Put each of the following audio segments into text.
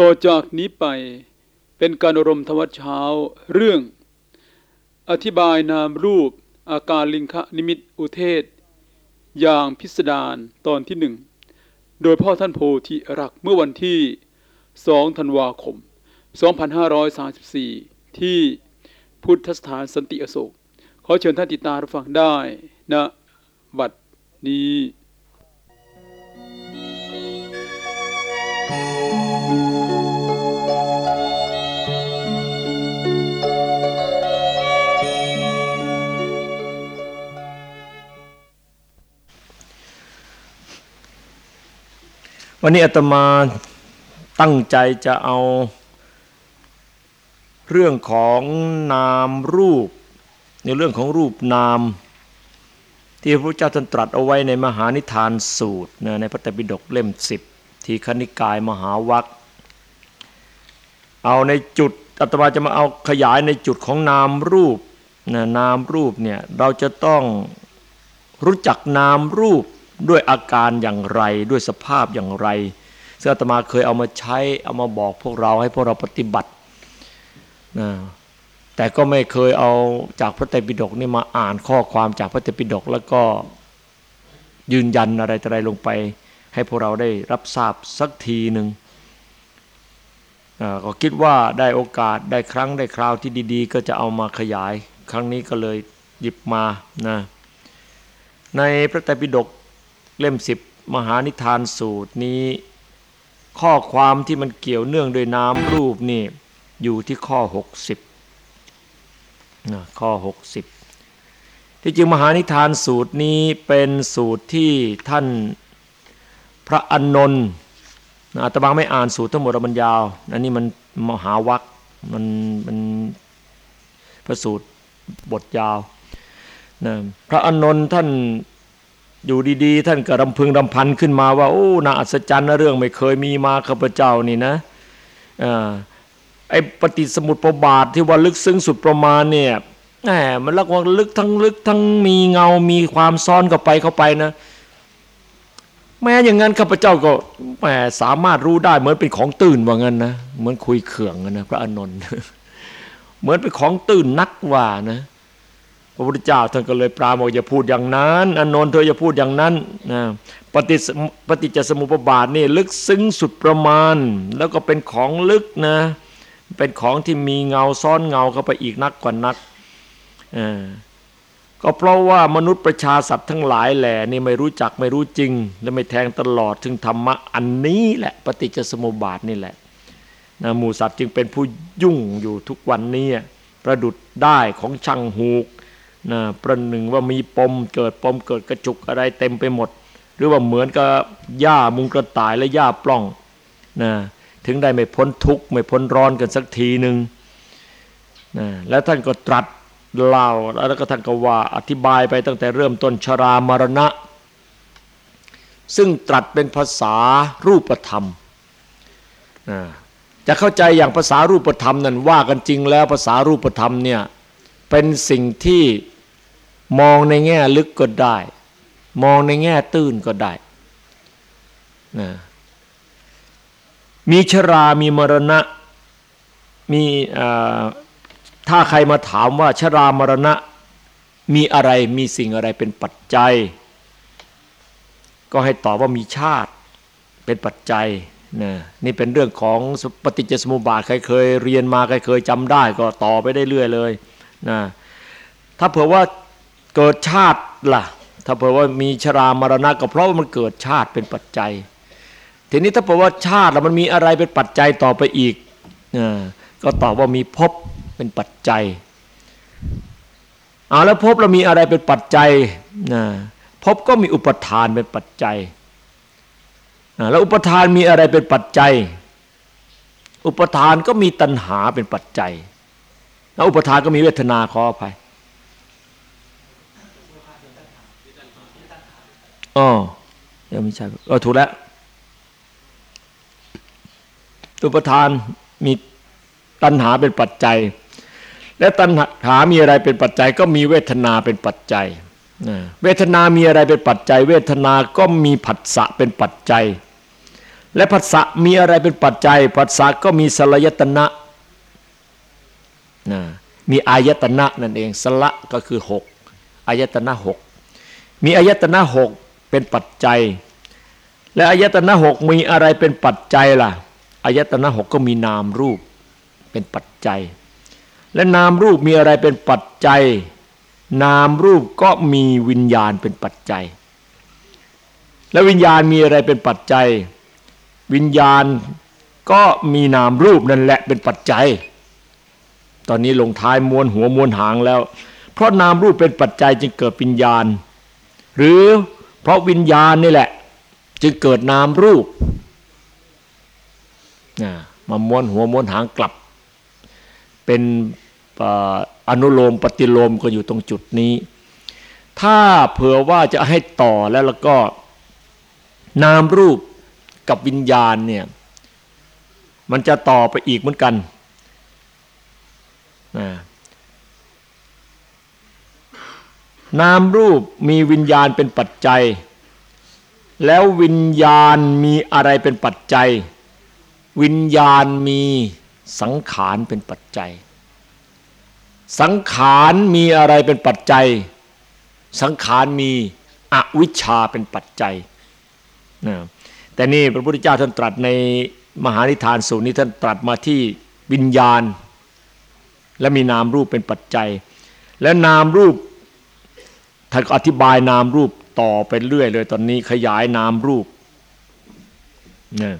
ต่อจากนี้ไปเป็นการอารมณ์ธรรมวัดเช้า เรื่อง อธิบายนามรูป อาการลิงคนิมิตอุเทศ อย่างพิสดารตอนที่หนึ่งโดยพ่อท่านโพธิรักเมื่อวันที่ 2 ธันวาคม 2534 ที่พุทธสถานสันติอโศก ขอเชิญท่านติดตามรับฟังได้นะบัดนี้ วันนี้อาตมาตั้งใจจะเอา เรื่องของนามรูป ในเรื่องของรูปนาม ที่พระพุทธเจ้าท่านตรัสเอาไว้ในมหานิทานสูตรนะในพระไตรปิฎกเล่มสิบทีคณิกายมหาวัคเอาในจุดอาตมาจะมาเอาขยายในจุดของนามรูปนะนามรูปเนี่ยเราจะต้องรู้จักนามรูป ด้วยอาการอย่างไรด้วยสภาพอย่างไรซึ่งอาตมาเคยเอามาใช้เอามาบอกพวกเราให้พวกเราปฏิบัตินะแต่ก็ไม่เคยเอาจากพระไตรปิฎกนี่มาอ่านข้อความจากพระไตรปิฎกแล้วก็ยืนยันอะไรต่ออะไรลงไป ให้พวกเราได้รับทราบสักทีหนึ่งก็คิดว่าได้โอกาสได้ครั้งได้คราวที่ดี ๆ ก็จะเอามาขยาย ครั้งนี้ก็เลยหยิบมานะในพระไตรปิฎก เล่มสิบมหานิทานสูตรนี้ ข้อความที่มันเกี่ยวเนื่องโดยนามรูปนี่อยู่ที่ข้อ 60นะข้อ 60 ที่จริงมหานิทานสูตรนี้เป็นสูตรที่ท่านพระอนนท์อาตมาไม่อ่านสูตรทั้งหมดมันยาวอันนี้มันมหาวัคมันมันพระสูตรบทยาวนะพระอนนท์ท่าน อยู่ดีๆ ท่านก็รำพึงรำพันขึ้นมาว่า โอ้น่าอัศจรรย์นะเรื่องไม่เคยมีมาข้าพเจ้านี่นะไอ้ปฏิสมุติประบาทที่ว่าลึกซึ้งสุดประมาณเนี่ยแหมมันลักว่าลึกทั้งลึกทั้งมีเงา มีความซ้อนเข้าไปเข้าไปนะ แม้อย่างนั้นข้าพเจ้าก็แหมสามารถรู้ได้เหมือนเป็นของตื่นว่างั้นนะเหมือนคุยเขื่องนะพระอานนท์เหมือนเป็นของตื่นนักว่านะ ระพุทธเจ้าท่านก็เลยปราโมทอย่าพูดอย่างนั้นอนนท์เธออย่าพูดอย่างนั้นนะปฏิปฏิจจสมุปบาทนี่ลึกซึ้งสุดประมาณ แล้วก็เป็นของลึกนะ เป็นของที่มีเงาซ้อนเงาเข้าไปอีกนักกว่านักก็เพราะว่ามนุษย์ประชาสัตว์ทั้งหลายแหล่นี่ไม่รู้จักไม่รู้จริง และไม่แทงตลอดถึงธรรมะอันนี้แหละปฏิจจสมุปบาทนี่แหละนะหมูสัตว์จึงเป็นผู้ยุ่งอยู่ทุกวันนี้ประดุดได้ของช่างหูก นะประหนึ่งว่ามีปมเกิดปมเกิดกระจุกอะไรเต็มไปหมด หรือว่าเหมือนกับหญ้ามุงกระต่ายและหญ้าปล้องนะถึงได้ไม่พ้นทุกข์ไม่พ้นร้อนกันสักทีหนึ่งนะแล้วท่านก็ตรัสเล่าแล้วก็ท่านก็ว่าอธิบายไปตั้งแต่เริ่มต้นชรามรณะ ซึ่งตรัสเป็นภาษารูปธรรมนะจะเข้าใจอย่างภาษารูปธรรมนั่นว่ากันจริงแล้วภาษารูปธรรมเนี่ยเป็นสิ่งที่ มองในแง่ลึกก็ได้ มองในแง่ตื้นก็ได้นะมีชรา มีมรณะ มีถ้าใครมาถามว่าชรามรณะมีอะไร มีสิ่งอะไรเป็นปัจจัย ก็ให้ตอบว่ามีชาติเป็นปัจจัยนะนี่เป็นเรื่องของปฏิจจสมุปบาท ใครเคยเรียนมา ใครเคยจำได้ก็ต่อไปได้เรื่อยเลยนะถ้าเผื่อว่า เกิดชาติล่ะ ถ้าเผื่อว่ามีชรามรณะก็เพราะว่ามันเกิดชาติเป็นปัจจัย ทีนี้ถ้าเผื่อว่าชาติแล้วมันมีอะไรเป็นปัจจัยต่อไปอีกก็ตอบว่ามีภพเป็นปัจจัยเอาแล้วภพเรามีอะไรเป็นปัจจัยนะภพก็มีอุปทานเป็นปัจจัยแล้วอุปทานมีอะไรเป็นปัจจัย อุปทานก็มีตัณหาเป็นปัจจัยแล้วอุปทานก็มีเวทนาขออภัย อ๋อยังไม่ใช่เออถูกแล้วอุปทานมีตัณหาเป็นปัจจัย และตัณหามีอะไรเป็นปัจจัย ก็มีเวทนาเป็นปัจจัยเวทนามีอะไรเป็นปัจจัย เวทนาก็มีผัสสะเป็นปัจจัย และผัสสะมีอะไรเป็นปัจจัยผัสสะก็มีสลายตนะนะมีอายตนะนั่นเองสละก็คือหกอายตนะหกมีอายตนะหก เป็นปัจจัย และอายตนะหกมีอะไรเป็นปัจจัยล่ะอายตนะหกก็มีนามรูปเป็นปัจจัย และนามรูปมีอะไรเป็นปัจจัย นามรูปก็มีวิญญาณเป็นปัจจัย และวิญญาณมีอะไรเป็นปัจจัย วิญญาณก็มีนามรูปนั่นแหละเป็นปัจจัย ตอนนี้ลงท้ายมวนหัวมวนหางแล้ว เพราะนามรูปเป็นปัจจัยจึงเกิดวิญญาณ หรือ เพราะวิญญาณนี่แหละ จึงเกิดนามรูปมาม้วนหัวม้วนหางกลับ เป็นอนุโลมปฏิโลมก็อยู่ตรงจุดนี้ ถ้าเผื่อว่าจะให้ต่อแล้วแล้วก็นามรูปกับวิญญาณเนี่ยมันจะต่อไปอีกเหมือนกันน นามรูปมีวิญญาณเป็นปัจจัย แล้ววิญญาณมีอะไรเป็นปัจจัย วิญญาณมีสังขารเป็นปัจจัย สังขารมีอะไรเป็นปัจจัย สังขารมีอวิชชาเป็นปัจจัยนะแต่นี่พระพุทธเจ้าท่านตรัสในมหานิทานสูตรนี้ท่านตรัสมาที่วิญญาณ และมีนามรูปเป็นปัจจัย และนามรูป ท่านก็อธิบายนามรูปต่อไปเรื่อยเลย ตอนนี้ขยายนามรูปเนี่ย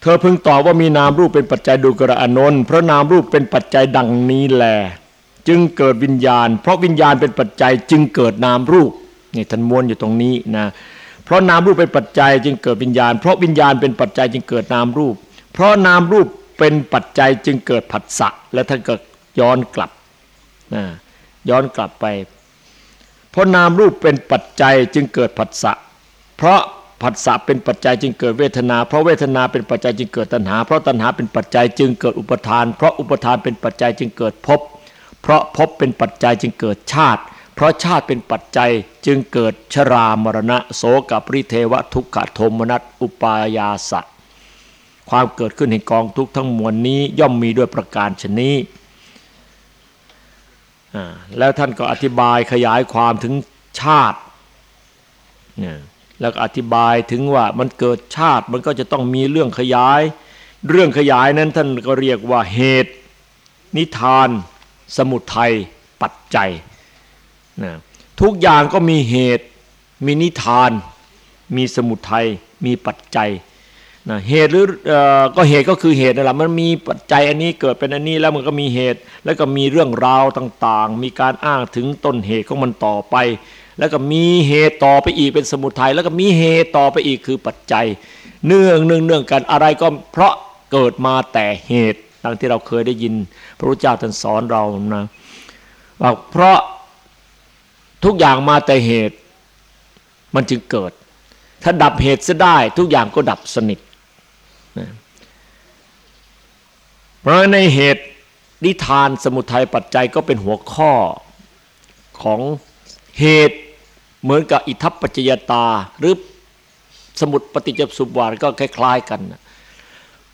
เธอพึงตอบว่ามีนามรูปเป็นปัจจัยดูกระอนนท์เพราะนามรูปเป็นปัจจัยดังนี้แลจึงเกิดวิญญาณ เพราะวิญญาณเป็นปัจจัยจึงเกิดนามรูปนี่ท่านม้วนอยู่ตรงนี้นะเพราะนามรูปเป็นปัจจัยจึงเกิดวิญญาณ เพราะวิญญาณเป็นปัจจัยจึงเกิดนามรูป เพราะนามรูปเป็นปัจจัยจึงเกิดผัสสะและท่านก็ย้อนกลับนะ ย้อนกลับไป เพราะนามรูปเป็นปัจจัยจึงเกิดผัสสะเพราะผัสสะเป็นปัจจัยจึงเกิดเวทนา เพราะเวทนาเป็นปัจจัยจึงเกิดตัณหา เพราะตัณหาเป็นปัจจัยจึงเกิดอุปทาน เพราะอุปทานเป็นปัจจัยจึงเกิดภพ เพราะภพเป็นปัจจัยจึงเกิดชาติ เพราะชาติเป็นปัจจัยจึงเกิดชรามรณะ โสกับริเทวทุกขโทมนัสอุปายาสัตความเกิดขึ้นแห่งกองทุกทั้งมวลนี้ย่อมมีด้วยประการชนี้ แล้วท่านก็อธิบายขยายความถึงชาติแล้วอธิบายถึงว่ามันเกิดชาติมันก็จะต้องมีเรื่องขยาย เรื่องขยายนั้นท่านก็เรียกว่าเหตุ นิทาน สมุทัยปัจจัยนะทุกอย่างก็มีเหตุ มีนิทาน มีสมุทัยมีปัจจัย นะเหตุหรือก็เหตุก็คือเหตุนั่นแหละมันมีปัจจัยอันนี้เกิดเป็นอันนี้แล้วมันก็มีเหตุ แล้วก็มีเรื่องราวต่างๆ มีการอ้างถึงต้นเหตุของมันต่อไป แล้วก็มีเหตุต่อไปอีกเป็นสมุทัยแล้วก็มีเหตุต่อไปอีกคือปัจจัย เนื่องเนื่องเนื่องกันอะไรก็เพราะเกิดมาแต่เหตุดังที่เราเคยได้ยินพระพุทธเจ้าท่านสอนเรานะว่าเพราะทุกอย่างมาแต่เหตุมันจึงเกิด ถ้าดับเหตุจะได้ทุกอย่างก็ดับสนิท เพราะในเหตุนิทานสมุทัยปัจจัยก็เป็นหัวข้อของเหตุเหมือนกับอิทัปปัจจยตา หรือสมุดปฏิจจสุบวานก็คล้าย ๆ กัน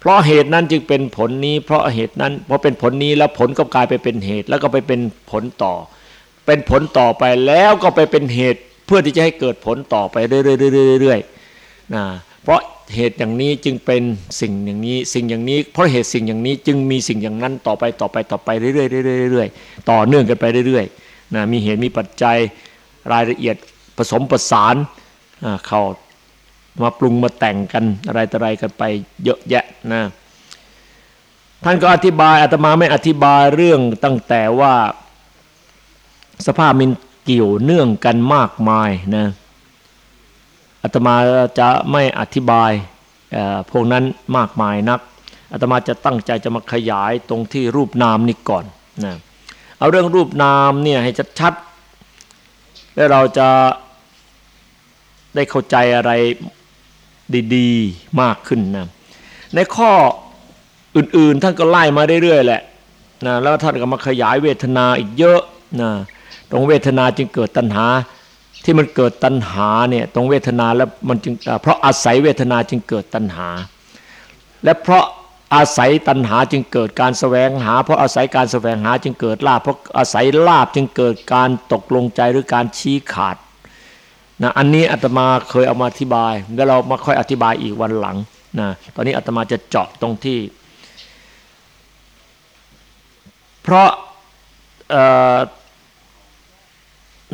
เพราะเหตุนั้นจึงเป็นผลนี้ เพราะเหตุนั้นพอเป็นผลนี้แล้วผลก็กลายไปเป็นเหตุ แล้วก็ไปเป็นผลต่อ เป็นผลต่อไปแล้วก็ไปเป็นเหตุ เพื่อที่จะให้เกิดผลต่อไปเรื่อยๆๆๆนะ เพราะเหตุอย่างนี้จึงเป็นสิ่งอย่างนี้สิ่งอย่างนี้ เพราะเหตุสิ่งอย่างนี้จึงมีสิ่งอย่างนั้นต่อไปต่อไปต่อไปเรื่อยๆเรื่อยๆต่อเนื่องกันไปเรื่อยๆนะมีเหตุมีปัจจัยรายละเอียดผสมประสานเข้ามาปรุงมาแต่งกันอะไรต่ออะไรกันไปเยอะแยะนะท่านก็อธิบายอาตมาไม่อธิบายเรื่องตั้งแต่ว่าสภาพมันเกี่ยวเนื่องกันมากมายนะ อาตมาจะไม่อธิบายพวกนั้นมากมายนักอาตมาจะตั้งใจจะมาขยายตรงที่รูปนามนี่ก่อนนะเอาเรื่องรูปนามเนี่ยให้ชัดๆแล้วเราจะได้เข้าใจอะไรดีๆมากขึ้นนะในข้ออื่นๆท่านก็ไล่มาเรื่อยๆแหละนะแล้วท่านก็มาขยายเวทนาอีกเยอะนะตรงเวทนาจึงเกิดตัณหา ที่มันเกิดตัณหาเนี่ยตรงเวทนาแล้วมันจึงเพราะอาศัยเวทนาจึงเกิดตัณหา และเพราะอาศัยตัณหาจึงเกิดการแสวงหา เพราะอาศัยการแสวงหาจึงเกิดลาภเพราะอาศัยลาภจึงเกิดการตกลงใจหรือการชี้ขาดนะอันนี้อาตมาเคยเอามาอธิบายแล้วเรามาค่อยอธิบายอีกวันหลังนะตอนนี้อาตมาจะเจาะตรงที่ เพราะ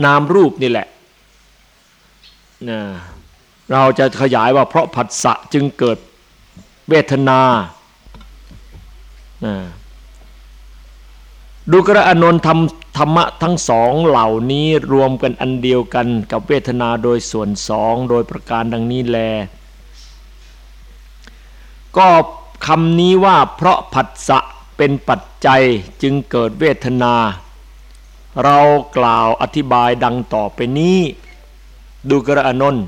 นามรูปนี่แหละ เราจะขยายว่าเพราะผัสสะจึงเกิดเวทนาดูกระอนนท์ทำธรรมะทั้งสองเหล่านี้รวมกันอันเดียวกันกับเวทนาโดยส่วนสองโดยประการดังนี้แล ก็คำนี้ว่าเพราะผัสสะเป็นปัจจัยจึงเกิดเวทนา เรากล่าวอธิบายดังต่อไปนี้ ดูกระอนนท์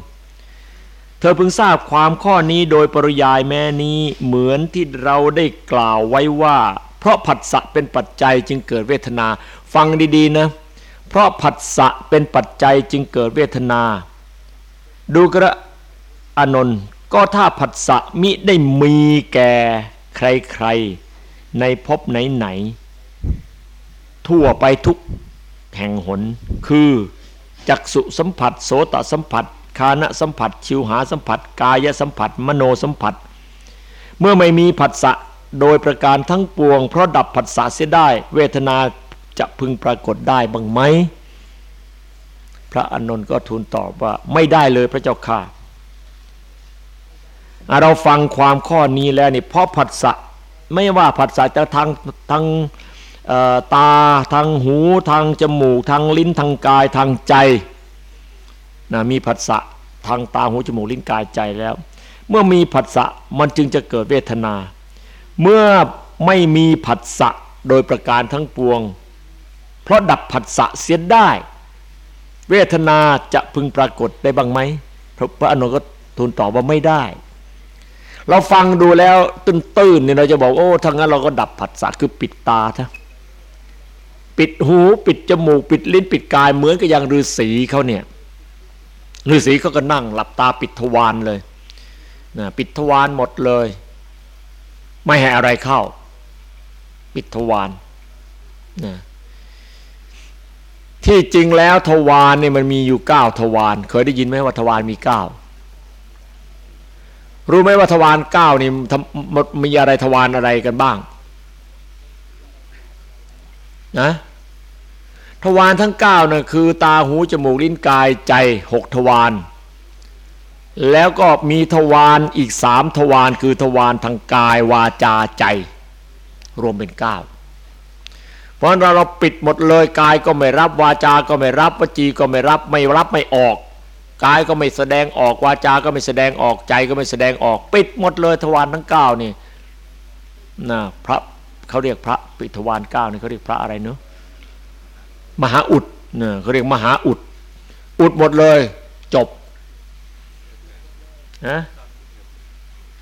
เธอเพิ่งทราบความข้อนี้โดยปริยายแม่นี้เหมือนที่เราได้กล่าวไว้ว่า เพราะผัสสะเป็นปัจจัยจึงเกิดเวทนา ฟังดีๆนะ เพราะผัสสะเป็นปัจจัยจึงเกิดเวทนา ดูกระอนนท์ก็ถ้าผัสสะมิได้มีแก่ใครๆ ในภพไหนๆทั่วไปทุกแห่งหนคือ จักสุสัมผัส โสตสัมผัส คานะสัมผัส ชิวหาสัมผัส กายสัมผัส มโนสัมผัส เมื่อไม่มีผัสสะโดยประการทั้งปวง เพราะดับผัสสะเสียได้ เวทนาจะพึงปรากฏได้บ้างไหมพระอานนท์ก็ทูลตอบว่าไม่ได้เลยพระเจ้าค่ะเราฟังความข้อนี้แล้วนี่เพราะผัสสะไม่ว่าผัสสะจะทางทาง ตาทางหูทางจมูก ทางลิ้นทางกายทางใจนะมีผัสสะทางตาหูจมูกลิ้นกายใจแล้ว เมื่อมีผัสสะมันจึงจะเกิดเวทนา เมื่อไม่มีผัสสะโดยประการทั้งปวง เพราะดับผัสสะเสียได้ เวทนาจะพึงปรากฏได้บ้างไหมพระอนุก็ทูลตอบว่าไม่ได้ เราฟังดูแล้วตื้นๆเนี่ยเราจะบอกโอ้ทั้งนั้นเราก็ดับผัสสะคือปิดตาท่ ปิดหูปิดจมูก ปิดลิ้นปิดกายเหมือนกับอย่างฤาษีเขาเนี่ยฤาษีเขาก็นั่งหลับตาปิดทวารเลยนะปิดทวารหมดเลย ไม่ให้อะไรเข้า ปิดทวารนะที่จริงแล้วทวารเนี่ยมันมีอยู่เก้าทวารเคยได้ยินไหมว่าทวารมีเก้ารู้ไหมว่าทวารเก้านี่มีอะไรทวารอะไรกันบ้าง นะทวารทั้ง9นะ่ะคือตาหูจมูกลิ้นกายใจหกทวารแล้วก็มีทวารอีกสามทวารคือทวารทางกายวาจาใจ รวมเป็นเก้าเพราะเราเราปิดหมดเลยกายก็ไม่รับวาจาก็ไม่รับวจีก็ไม่รับไม่รับไม่ออกกายก็ไม่แสดงออกวาจาก็ไม่แสดงออกใจก็ไม่แสดงออก ปิดหมดเลยทวารทั้งเก้านี่นะพระ เขาเรียกพระปิดทวารเก้านี่เขาเรียกพระอะไรเนาะมหาอุดเนี่ยเขาเรียกมหาอุด อุดหมดเลย จบนะ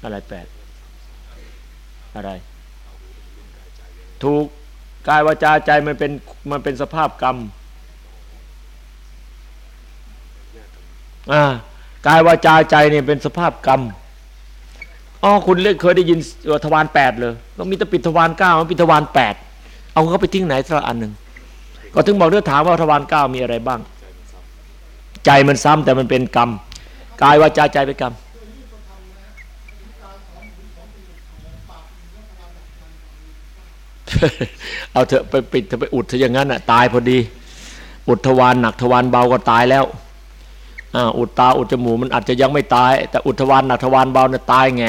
อะไรแปดอะไร ถูกกายวาจาใจมันเป็นมันเป็นสภาพกรรมอ่ากายวาจาใจเนี่ยเป็นสภาพกรรม อ๋อคุณเล่เคยได้ยินทวารแปดเลยก็มีตะปิดทวารเก้ามันปิดทวารแปดเอาเขาไปทิ้งไหนสักอันหนึ่งก็ถึงบอกเรื่องถามว่าทวารเก้ามีอะไรบ้าง ใจมันซ้ำแต่มันเป็นกรรมกายวาจาใจเป็นกรรมเอาเถอะไปปิดไปอุดเถอะอย่างนั้นอะ ตายพอดี อุดทวารหนักทวารเบาก็ตายแล้ว อุดตาอุดจมูกมันอาจจะยังไม่ตาย แต่อุดทวารหนักทวารเบาเนี่ยตายแง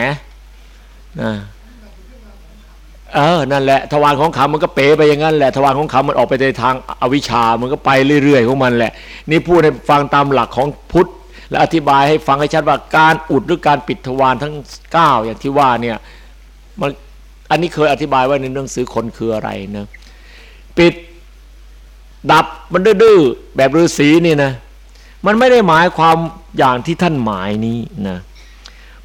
นะเออนั่นแหละทวารของขามันก็เป๋ไปอย่างนั้นแหละทวารของขามันออกไปในทางอวิชามันก็ไปเรื่อยๆของมันแหละ นี่พูดให้ฟังตามหลักของพุทธและอธิบายให้ฟังให้ชัดว่าการอุดหรือการปิดทวารทั้ง 9 อย่างที่ว่าเนี่ยมันอันนี้เคยอธิบายไว้ในหนังสือคนคืออะไรนะปิดดับมันดื้อแบบฤาษีนี่นะ มันไม่ได้หมายความอย่างที่ท่านหมายนี้นะ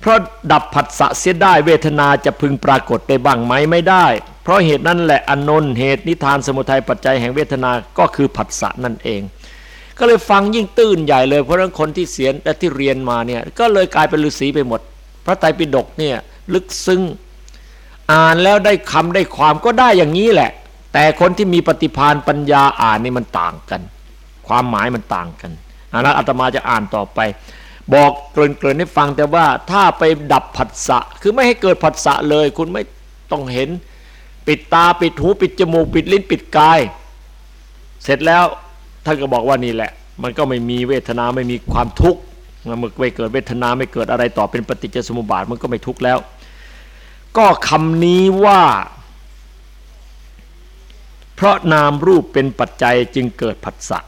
เพราะดับผัสสะเสียได้เวทนาจะพึงปรากฏได้บ้างไหมไม่ได้ เพราะเหตุนั้นแหละอนนท์เหตุนิทานสมุทัยปัจจัยแห่งเวทนาก็คือผัสสะนั่นเอง ก็เลยฟังยิ่งตื้นใหญ่เลยเพราะนั้นคนที่เสียนและที่เรียนมาเนี่ยก็เลยกลายเป็นฤาษีไปหมด พระไตรปิฎกเนี่ยลึกซึ้งอ่านแล้วได้คำได้ความก็ได้อย่างนี้แหละ แต่คนที่มีปฏิพานปัญญาอ่านนี่มันต่างกัน ความหมายมันต่างกัน อันนั้นอาตมาจะอ่านต่อไป บอกเกริ่นๆให้ฟังแต่ว่าถ้าไปดับผัสสะคือไม่ให้เกิดผัสสะเลย คุณไม่ต้องเห็น ปิดตาปิดหูปิดจมูกปิดลิ้นปิดกาย เสร็จแล้วท่านก็บอกว่านี่แหละ มันก็ไม่มีเวทนาไม่มีความทุกข์เมื่อไม่เกิดเวทนาไม่เกิดอะไรต่อเป็นปฏิจจสมุปบาทมันก็ไม่ทุกข์แล้ว ก็คำนี้ว่าเพราะนามรูปเป็นปัจจัยจึงเกิดผัสสะ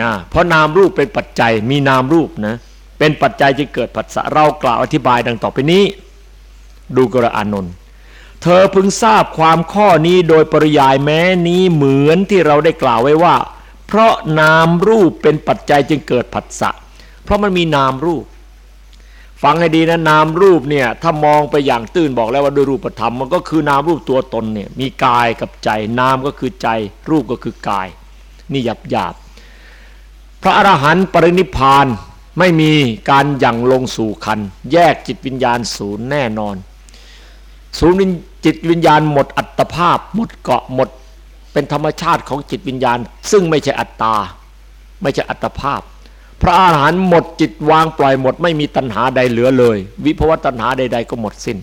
นะเพราะนามรูปเป็นปัจจัยมีนามรูปนะเป็นปัจจัยจึงเกิดผัสสะเรากล่าวอธิบายดังต่อไปนี้ ดูกระอานนท์เธอพึงทราบความข้อนี้โดยปริยายแม้นี้เหมือนที่เราได้กล่าวไว้ว่า เพราะนามรูปเป็นปัจจัยจึงเกิดผัสสะเพราะมันมีนามรูป ฟังให้ดีนะนามรูปเนี่ยถ้ามองไปอย่างตื้นบอกแล้วว่าโดยรูปธรรมมันก็คือนามรูปตัวตนเนี่ยมีกายกับใจ นามก็คือใจ รูปก็คือกาย นี่หยาบหยาบ พระอรหันต์ปรินิพานไม่มีการยั่งลงสู่คัน แยกจิตวิญญาณศูนย์แน่นอน ศูนย์จิตวิญญาณหมดอัตภาพ หมดเกาะหมด เป็นธรรมชาติของจิตวิญญาณ ซึ่งไม่ใช่อัตตา ไม่ใช่อัตภาพ พระอาหารหันต์หมดจิตวางปล่อยหมด ไม่มีตัณหาใดเหลือเลย วิภวตัณหาใด ๆ ก็หมดสิน้น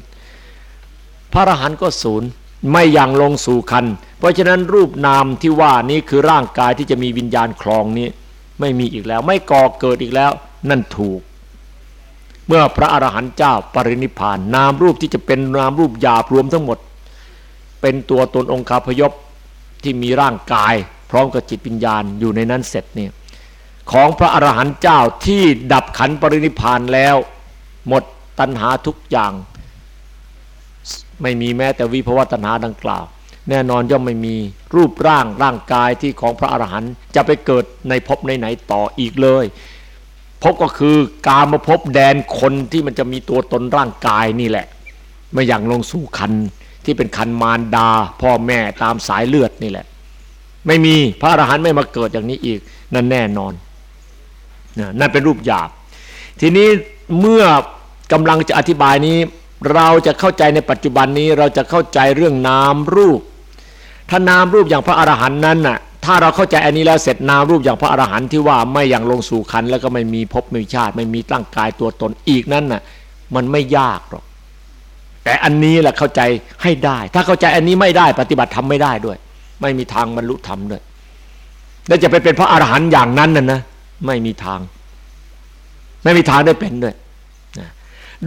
พระอรหันต์ก็ศูนย์ไม่ยังลงสู่คัน เพราะฉะนั้นรูปนามที่ว่านี้คือร่างกายที่จะมีวิญญาณคลองนี้ ไม่มีอีกแล้ว ไม่ก่อเกิดอีกแล้ว นั่นถูก เมื่อพระอรหันต์เจ้าปรินิพาน นามรูปที่จะเป็นนามรูปหยาบรวมทั้งหมด เป็นตัวตนองค์คาพยพที่มีร่างกาย พร้อมกับจิตวิญญาณอยู่ในนั้นเสร็จเนี่ยของพระอรหันต์เจ้าที่ดับขันปรินิพานแล้ว หมดตัณหาทุกอย่าง ไม่มีแม้แต่วิภวตัณหาดังกล่าว แน่นอนย่อมไม่มีรูปร่างร่างกายที่ของพระอรหันต์จะไปเกิดในภพไหนๆต่ออีกเลยพบก็คือกามาพบแดนคนที่มันจะมีตัวตนร่างกายนี่แหละไม่อย่างลงสู่คันที่เป็นคันมารดา พ่อแม่ตามสายเลือดนี่แหละ ไม่มีพระอรหันต์ไม่มาเกิดอย่างนี้อีก นั่นแน่นอนนั่นเป็นรูปหยาบ ทีนี้เมื่อกำลังจะอธิบายนี้ เราจะเข้าใจในปัจจุบันนี้เราจะเข้าใจเรื่องนามรูป ถ้านามรูปอย่างพระอรหันต์นั้นน่ะถ้าเราเข้าใจอันนี้แล้วเสร็จนามรูปอย่างพระอรหันต์ที่ว่าไม่อย่างลงสู่คันแล้วก็ไม่มีภพไม่มีชาติ ไม่มีตั้งกายตัวตนอีกนั้นน่ะมันไม่ยากหรอกแต่อันนี้แหละเข้าใจให้ได้ ถ้าเข้าใจอันนี้ไม่ได้ปฏิบัติทำไม่ได้ด้วย ไม่มีทางบรรลุธรรมด้วยแล้วจะไปเป็นพระอรหันต์อย่างนั้นน่ะนะไม่มีทาง ไม่มีทางได้เป็นด้วย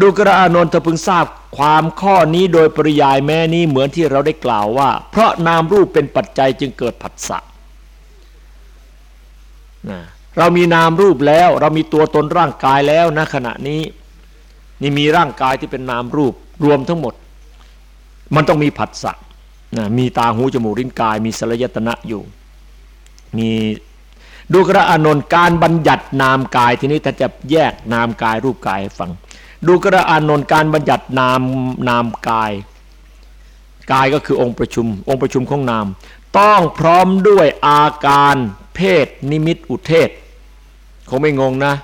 ดูกระอานนท์เธอพึงทราบความข้อนี้โดยปริยายแม้นี้เหมือนที่เราได้กล่าวว่า เพราะนามรูปเป็นปัจจัยจึงเกิดผัสสะนะเรามีนามรูปแล้ว เรามีตัวตนร่างกายแล้วนะขณะนี้ นี่มีร่างกายที่เป็นนามรูปรวมทั้งหมด มันต้องมีผัสสะนะมีตาหูจมูกลิ้นกาย มีสลายตนะอยู่ มีดูกระอานนท์การบัญญัตินามกายทีนี้ถ้าจะแยกนามกายรูปกายให้ฟัง ดูกระอานนท์การบัญญัตินามนามกาย กายก็คือองค์ประชุม องค์ประชุมของนาม ต้องพร้อมด้วยอาการเพศนิมิตอุเทศ คงไม่งงนะ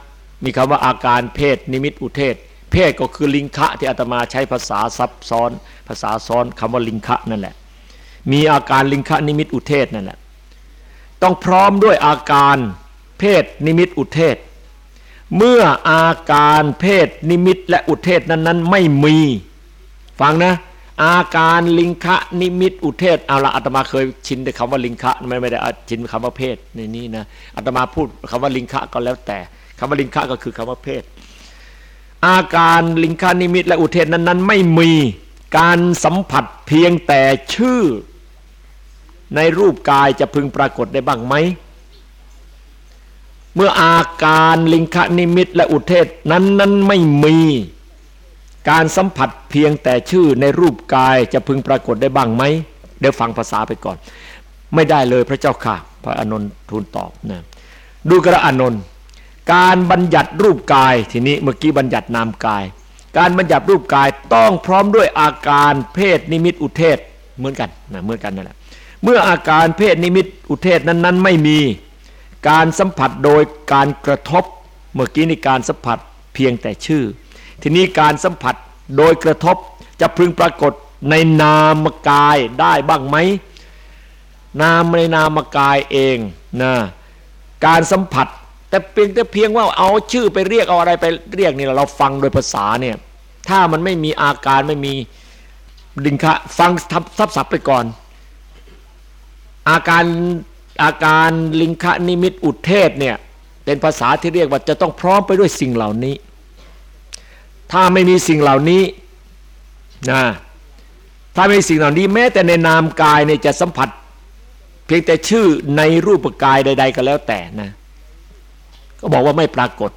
มีคำว่าอาการเพศนิมิตอุเทศ เพศก็คือลิงคะที่อาตมาใช้ภาษาซับซ้อน ภาษาซ้อนคำว่าลิงคะนั่นแหละ มีอาการลิงคะนิมิตอุเทศนั่นแหละ ต้องพร้อมด้วยอาการเพศนิมิตอุเทศ เมื่ออาการเพศนิมิตและอุเทศนั้นๆ ไม่มี ฟังนะ อาการลิงคะนิมิตอุเทศเอาละอาตมาเคยชินในคำว่าลิงคะไม่ไม่ได้ชินคำว่าเพศในนี้นะอาตมาพูดคำว่าลิงคะก็แล้วแต่คำว่าลิงคะก็คือคำว่าเพศ อาการลิงคะนิมิตและอุเทศนั้นนั้นไม่มีการสัมผัสเพียงแต่ชื่อ ในรูปกายจะพึงปรากฏได้บ้างไหม เมื่ออาการลิงคะนิมิตและอุเทศนั้นนั้นไม่มี การสัมผัสเพียงแต่ชื่อในรูปกายจะพึงปรากฏได้บ้างไหมเดี๋ยวฟังภาษาไปก่อน ไม่ได้เลยพระเจ้าค่ะ พระอานนท์ทูลตอบนะดูกรอานนท์การบัญญัติรูปกายทีนี้เมื่อกี้บัญญัตินามกาย การบัญญัติรูปกายต้องพร้อมด้วยอาการเพศนิมิตอุเทศเหมือนกันนะเหมือนกันนั่นแหละเมื่ออาการเพศนิมิตอุเทศนั้น ๆ ไม่มี การสัมผัสโดยการกระทบเมื่อกี้ในการสัมผัสเพียงแต่ชื่อ ทีนี้การสัมผัสโดยกระทบจะพึงปรากฏในนามกายได้บ้างไหมนามในนามกายเองนะการสัมผัส แต่เพียงแต่เพียงว่าเอาชื่อไปเรียกเอาอะไรไปเรียกนี่เราฟังโดยภาษาเนี่ยถ้ามันไม่มีอาการไม่มีดิงคะฟังทับศัพท์ไปก่อน อาการ อาการลิงคะนิมิตอุเทศเนี่ยเป็นภาษาที่เรียกว่าจะต้องพร้อมไปด้วยสิ่งเหล่านี้ ถ้าไม่มีสิ่งเหล่านี้นะถ้าไม่มีสิ่งเหล่านี้แม้แต่ในนามกายเนี่ยจะสัมผัส เพียงแต่ชื่อในรูปกายใด ๆ ก็แล้วแต่นะก็บอกว่าไม่ปรากฏ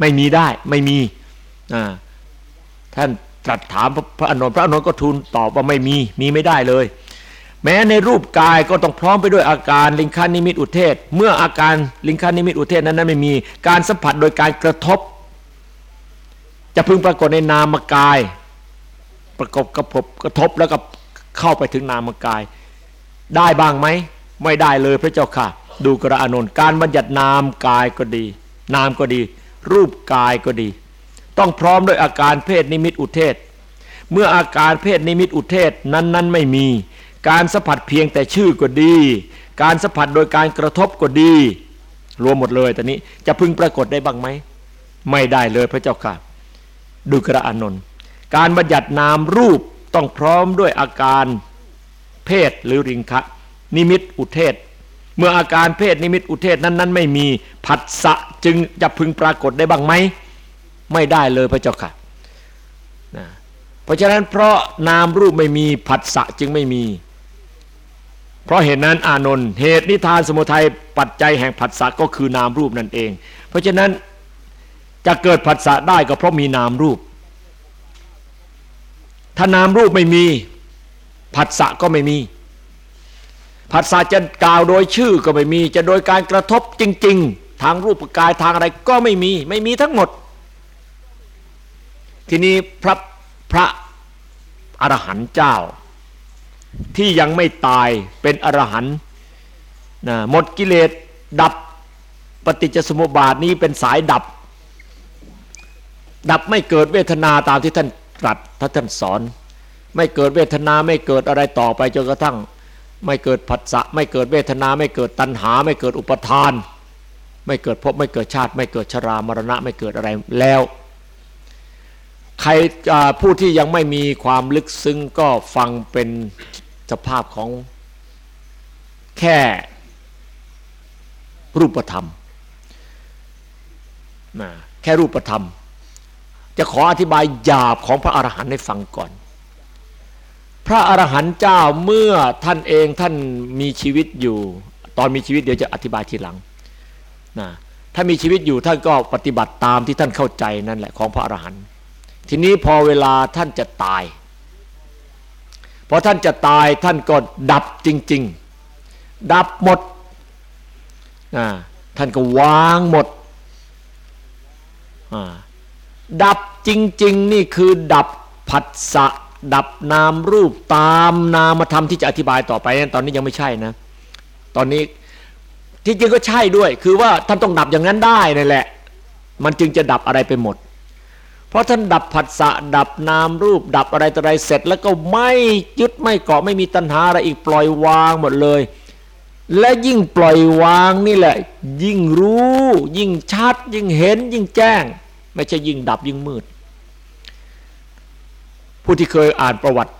ไม่มีได้ไม่มีท่านตรัสถามพระอานนท์พระอานนท์ก็ทูลตอบว่าไม่มีมีไม่ได้เลย แม้ในรูปกายก็ต้องพร้อมไปด้วยอาการลิงคานิมิตอุเทศ เมื่ออาการลิงคานิมิตอุเทศนั้นนั้นไม่มีการสัมผัสโดยการกระทบ จะพึงปรากฏในนามกาย ประกบกระทบกระทบแล้วก็เข้าไปถึงนามกาย ได้บ้างไหมไม่ได้เลยพระเจ้าค่ะ ดูกระอานนท์การบัญญัตินามกายก็ดี นามก็ดี รูปกายก็ดี ต้องพร้อมด้วยอาการเพศนิมิตอุเทศ เมื่ออาการเพศนิมิตอุเทศนั้นนั้นไม่มี การสัมผัสเพียงแต่ชื่อก็ดี การสัมผัสโดยการกระทบก็ดี รวมหมดเลยตอนนี้จะพึงปรากฏได้บ้างไหมไม่ได้เลยพระเจ้าค่ะดูกระอานนท์การบัญญัตินามรูปต้องพร้อมด้วยอาการเพศหรือริงคะนิมิตอุเทศ เมื่ออาการเพศนิมิตอุเทศนั้นนั้นไม่มีผัสสะจึงจะพึงปรากฏได้บ้างไหมไม่ได้เลยพระเจ้าค่ะนะเพราะฉะนั้นเพราะนามรูปไม่มีผัสสะจึงไม่มี เพราะเหตุนั้นอานนท์เหตุนิทานสมุทัยปัจจัยแห่งผัสสะก็คือนามรูปนั่นเอง เพราะฉะนั้นจะเกิดผัสสะได้ก็เพราะมีนามรูป ถ้านามรูปไม่มีผัสสะก็ไม่มีผัสสะจะกล่าวโดยชื่อก็ไม่มี จะโดยการกระทบจริง ๆ ทางรูปกายทางอะไรก็ไม่มีไม่มีทั้งหมด ทีนี้พระพระอรหันต์เจ้า ที่ยังไม่ตายเป็นอรหันต์นะหมดกิเลสดับปฏิจจสมุปบาทนี้เป็นสายดับ ดับไม่เกิดเวทนาตามที่ท่านตรัสท่านสอน ไม่เกิดเวทนาไม่เกิดอะไรต่อไปจนกระทั่ง ไม่เกิดผัสสะไม่เกิดเวทนาไม่เกิดตัณหา ไม่เกิดอุปทาน ไม่เกิดภพไม่เกิดชาติ ไม่เกิดชรามรณะไม่เกิดอะไรแล้วใครผู้ที่ยังไม่มีความลึกซึ้งก็ฟังเป็น สภาพของแค่รูปธรรมนะแค่รูปธรรม จะขออธิบายหยาบของพระอรหันต์ให้ฟังก่อน พระอรหันต์เจ้าเมื่อท่านเองท่านมีชีวิตอยู่ ตอนมีชีวิตเดี๋ยวจะอธิบายทีหลังนะถ้ามีชีวิตอยู่ท่านก็ปฏิบัติตามที่ท่านเข้าใจนั่นแหละของพระอรหันต์ทีนี้พอเวลาท่านจะตาย พอท่านจะตายท่านก็ดับจริง ๆ ดับหมดท่านก็วางหมด ดับจริง ๆ นี่คือดับผัสสะดับนามรูปตามนามธรรมที่จะอธิบายต่อไปตอนนี้ยังไม่ใช่นะ ตอนนี้ที่จริงก็ใช่ด้วย คือว่าท่านต้องดับอย่างนั้นได้นั่นแหละ มันจึงจะดับอะไรไปหมด ราะท่านดับผัสสะดับนามรูป ดับอะไรต่ออะไรเสร็จ แล้วก็ไม่ยึดไม่เกาะไม่มีตัณหาอะไรอีกปล่อยวางหมดเลย และยิ่งปล่อยวางนี่แหละ ยิ่งรู้ ยิ่งชัด ยิ่งเห็น ยิ่งแจ้ง ไม่ใช่ยิ่งดับยิ่งมืด ผู้ที่เคยอ่านประวัติ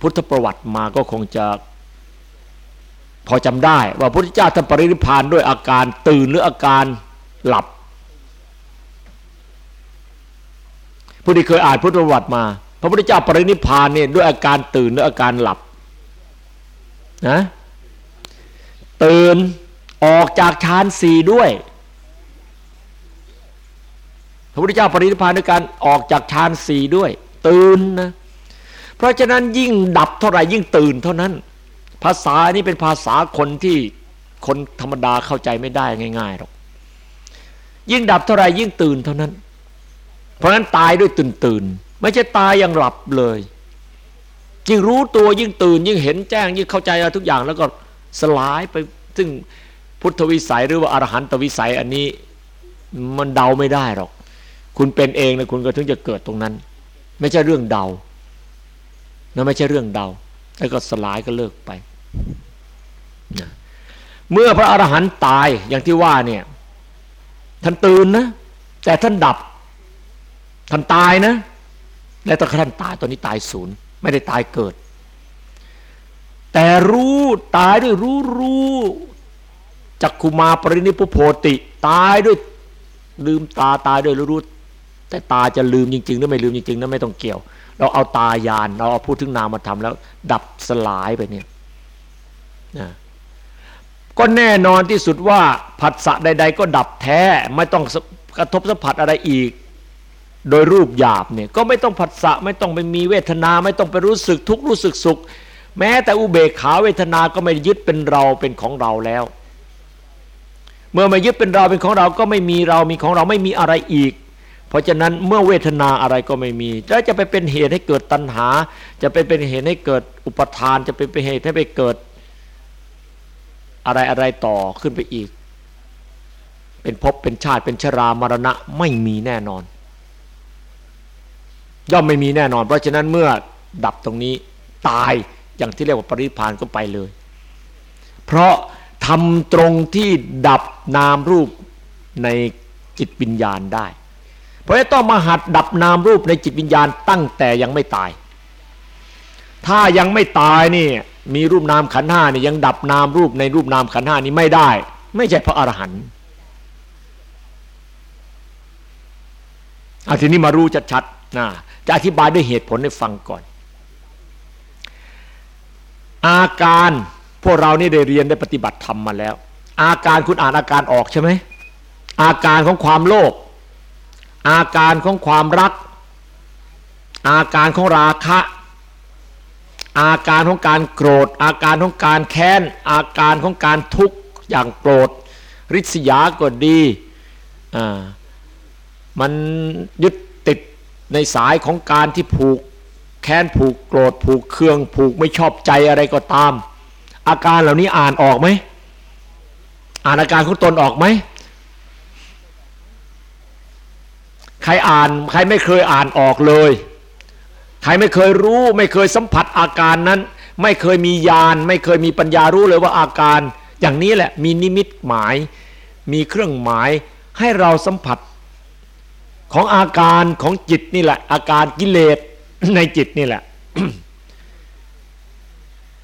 พุทธประวัติมาก็คงจะ พอจำได้ ว่าพระพุทธเจ้าท่านปรินิพานด้วยอาการตื่นหรืออาการหลับ ผู้ที่เคยอ่านพุทธประวัติมา พระพุทธเจ้าปรินิพานเนี่ยด้วยอาการตื่นหรืออาการหลับนะตื่นออกจากฌานสี่ด้วย พระพุทธเจ้าปรินิพานด้วยการออกจากฌานสี่ด้วย ตื่นนะเพราะฉะนั้นยิ่งดับเท่าไหร่ยิ่งตื่นเท่านั้น ภาษานี้เป็นภาษาคนที่คนธรรมดาเข้าใจไม่ได้ง่ายๆหรอกยิ่งดับเท่าไหร่ยิ่งตื่นเท่านั้น เพราะฉะนั้นตายด้วยตื่นตื่นไม่ใช่ตายอย่างหลับเลยยิ่งรู้ตัวยิ่งตื่น ยิ่งเห็นแจ้ง ยิ่งเข้าใจทุกอย่างแล้วก็สลายไปซึ่งพุทธวิสัยหรือว่าอรหันตวิสัยอันนี้มันเดาไม่ได้หรอก คุณเป็นเองนะคุณก็ถึงจะเกิดตรงนั้น ไม่ใช่เรื่องเดานะไม่ใช่เรื่องเดา แล้วก็สลายก็เลิกไปนะเมื่อพระอรหันต์ตายอย่างที่ว่าเนี่ยท่านตื่นนะแต่ท่านดับ ท่านตายนะ และตอนท่านตายตอนนี้ตายศูนย์ไม่ได้ตายเกิด แต่รู้ตายด้วยรู้รู้จักคุมาปรินิพุโพติ ตายด้วยลืมตาตายด้วยรู้รู้แต่ตาจะลืมจริงๆหรือไม่ลืมจริงๆนั้นไม่ต้องเกี่ยว เราเอาตายาน เราเอาพูดถึงนามมาทำแล้ว ดับสลายไปเนี่ยนะก็แน่นอนที่สุดว่าผัสสะใด ๆ ก็ดับแท้ ไม่ต้องกระทบสัมผัสอะไรอีก โดยรูปหยาบเนี่ยก็ไม่ต้องผัสสะไม่ต้องไปมีเวทนาไม่ต้องไปรู้สึกทุกข์รู้สึกสุข แม้แต่อุเบกขาเวทนาก็ไม่ยึดเป็นเราเป็นของเราแล้ว เมื่อไม่ยึดเป็นเราเป็นของเราก็ไม่มีเรามีของเราไม่มีอะไรอีก เพราะฉะนั้นเมื่อเวทนาอะไรก็ไม่มีแล้วจะไปเป็นเหตุให้เกิดตัณหา จะไปเป็นเหตุให้เกิดอุปทาน จะไปเป็นเหตุให้ไปเกิดอะไรอะไรต่อขึ้นไปอีก เป็นภพเป็นชาติเป็นชรามรณะไม่มีแน่นอน ย่อมไม่มีแน่นอน เพราะฉะนั้นเมื่อดับตรงนี้ตายอย่างที่เรียกว่าปริพานก็ไปเลย เพราะทำตรงที่ดับนามรูปในจิตวิญญาณได้ เพราะฉะนั้นต้องมาหัดดับนามรูปในจิตวิญญาณตั้งแต่ยังไม่ตาย ถ้ายังไม่ตายนี่มีรูปนามขันห้านี่ยังดับนามรูปในรูปนามขันห้านี้ไม่ได้ ไม่ใช่พระอรหันต์อาทีนี้มารู้ชัดๆ นะจะอธิบายด้วยเหตุผลให้ฟังก่อน อาการพวกเรานี่ได้เรียนได้ปฏิบัติธรรมมาแล้ว อาการคุณอ่านอาการออกใช่ไหมอาการของความโลภอาการของความรัก อาการของราคะ อาการของการโกรธ อาการของการแค้น อาการของการทุกข์อย่างโกรธ ริษยาก็ดีมันยึด ในสายของการที่ผูกแค้นผูกโกรธผูกเคือง ผูกไม่ชอบใจอะไรก็ตาม อาการเหล่านี้อ่านออกไหมอ่านอาการของตนออกไหมใครอ่านใครไม่เคยอ่านออกเลย ใครไม่เคยรู้ไม่เคยสัมผัสอาการนั้น ไม่เคยมีญาณไม่เคยมีปัญญารู้เลยว่าอาการ อย่างนี้แหละมีนิมิตหมาย มีเครื่องหมายให้เราสัมผัส ของอาการของจิตนี่แหละ อาการกิเลสในจิตนี่แหละ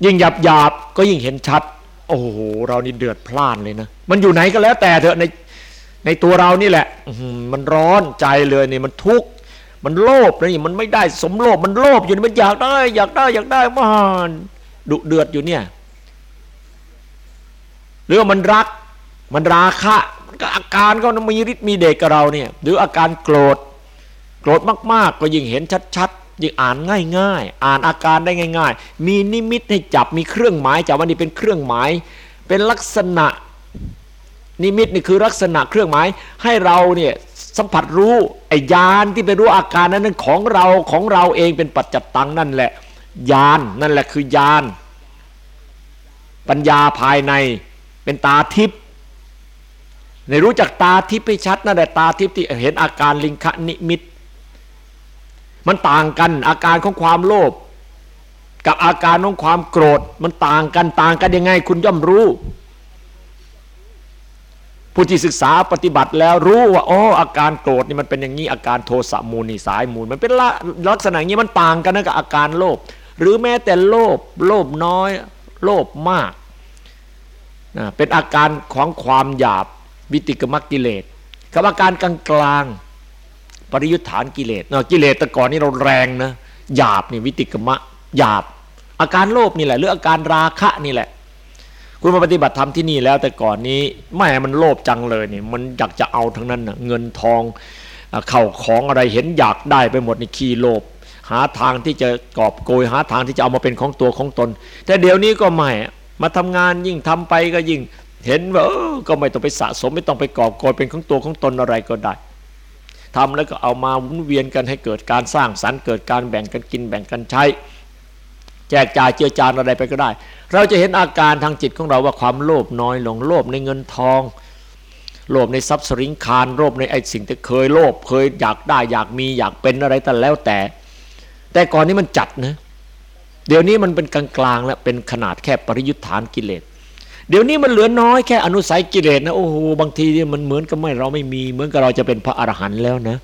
ยิ่งหยาบหยาบก็ยิ่งเห็นชัด โอ้โหเรานี่เดือดพล่านเลยนะมันอยู่ไหนก็แล้วแต่เถอะในในตัวเรานี่แหละมันร้อนใจเลยนี่มันทุกข์มันโลภนี่มันไม่ได้สมโลภมันโลภอยู่มันอยากได้ อยากได้ อยากได้มันดุเดือดอยู่เนี่ย หรือว่ามันรัก มันราคะ อาการก็มีฤทธิ์มีเดชกับเราเนี่ยหรืออาการโกรธ โกรธมากๆ ก็ยิ่งเห็นชัดๆยิ่งอ่านง่าย ๆ อ่านอาการได้ง่าย ๆ มีนิมิตให้จับมีเครื่องหมายจับว่านี่เป็นเครื่องหมาย เป็นลักษณะนิมิตนี่คือลักษณะเครื่องหมายให้เราเนี่ยสัมผัสรู้ไอ้ยานที่ไปรู้อาการนั้นนั้นของเราของเราเองเป็นปัจจัตตังนั่นแหละยานนั่นแหละคือยาน ปัญญาภายในเป็นตาทิพย์ ในรู้จักตาทิพย์ให้ชัดนั่นแหละตาทิพย์ที่เห็นอาการลิงคนิมิต มันต่างกันอาการของความโลภกับอาการของความโกรธ มันต่างกันต่างกันยังไง คุณย่อมรู้ ผู้ที่ศึกษาปฏิบัติแล้วรู้ว่าอ๋ออาการโกรธนี่มันเป็นอย่างนี้อาการโทสะมูลนี่สายมูล มันเป็นลักษณะอย่างนี้มันต่างกันนะกับอาการโลภหรือแม้แต่โลภโลภน้อย โลภมากนะเป็นอาการของความหยาบ วิติกมกิเลสกับอาการกลางกลางปริยุทธานกิเลสเนะกิเลสแต่ก่อนนี่เราแรงนะหยาบนี่วิติกมะหยาบ อาการโลภนี่แหละหรืออาการราคะนี่แหละ คุณมาปฏิบัติธรรมที่นี่แล้ว แต่ก่อนนี้แม่มันโลภจังเลยนี่มันอยากจะเอาทั้งนั้นนะเงินทองเข่าของอะไรเห็นอยากได้ไปหมดในขี้โลภหาทางที่จะกอบโกยหาทางที่จะเอามาเป็นของตัวของตน แต่เดี๋ยวนี้ก็ไม่มาทำงานยิ่งทำไปก็ยิ่ง เห็นว่าก็ไม่ต้องไปสะสมไม่ต้องไปกอบโกยเป็นของตัวของตนอะไรก็ได้ทำแล้วก็เอามาวนเวียนกันให้เกิดการสร้างสรรค์เกิดการแบ่งกันกินแบ่งกันใช้ แจกจ่ายเจือจานอะไรไปก็ได้ เราจะเห็นอาการทางจิตของเราว่าความโลภน้อยลงโลภในเงินทอง โลภในทรัพย์สินคารโลภในไอ้สิ่งที่เคยโลภเคยอยากได้อยากมีอยากเป็นอะไรแต่แล้วแต่ แต่ก่อนนี้มันจัดนะเดี๋ยวนี้มันเป็นกลางๆแล้วเป็นขนาดแค่ปริยุทธานกิเลส เดี๋ยวนี้มันเหลือน้อยแค่อนุสัยกิเลสนะโอ้โหบางทีมันเหมือนกับไม่เราไม่มี เหมือนกับเราจะเป็นพระอรหันต์แล้วนะ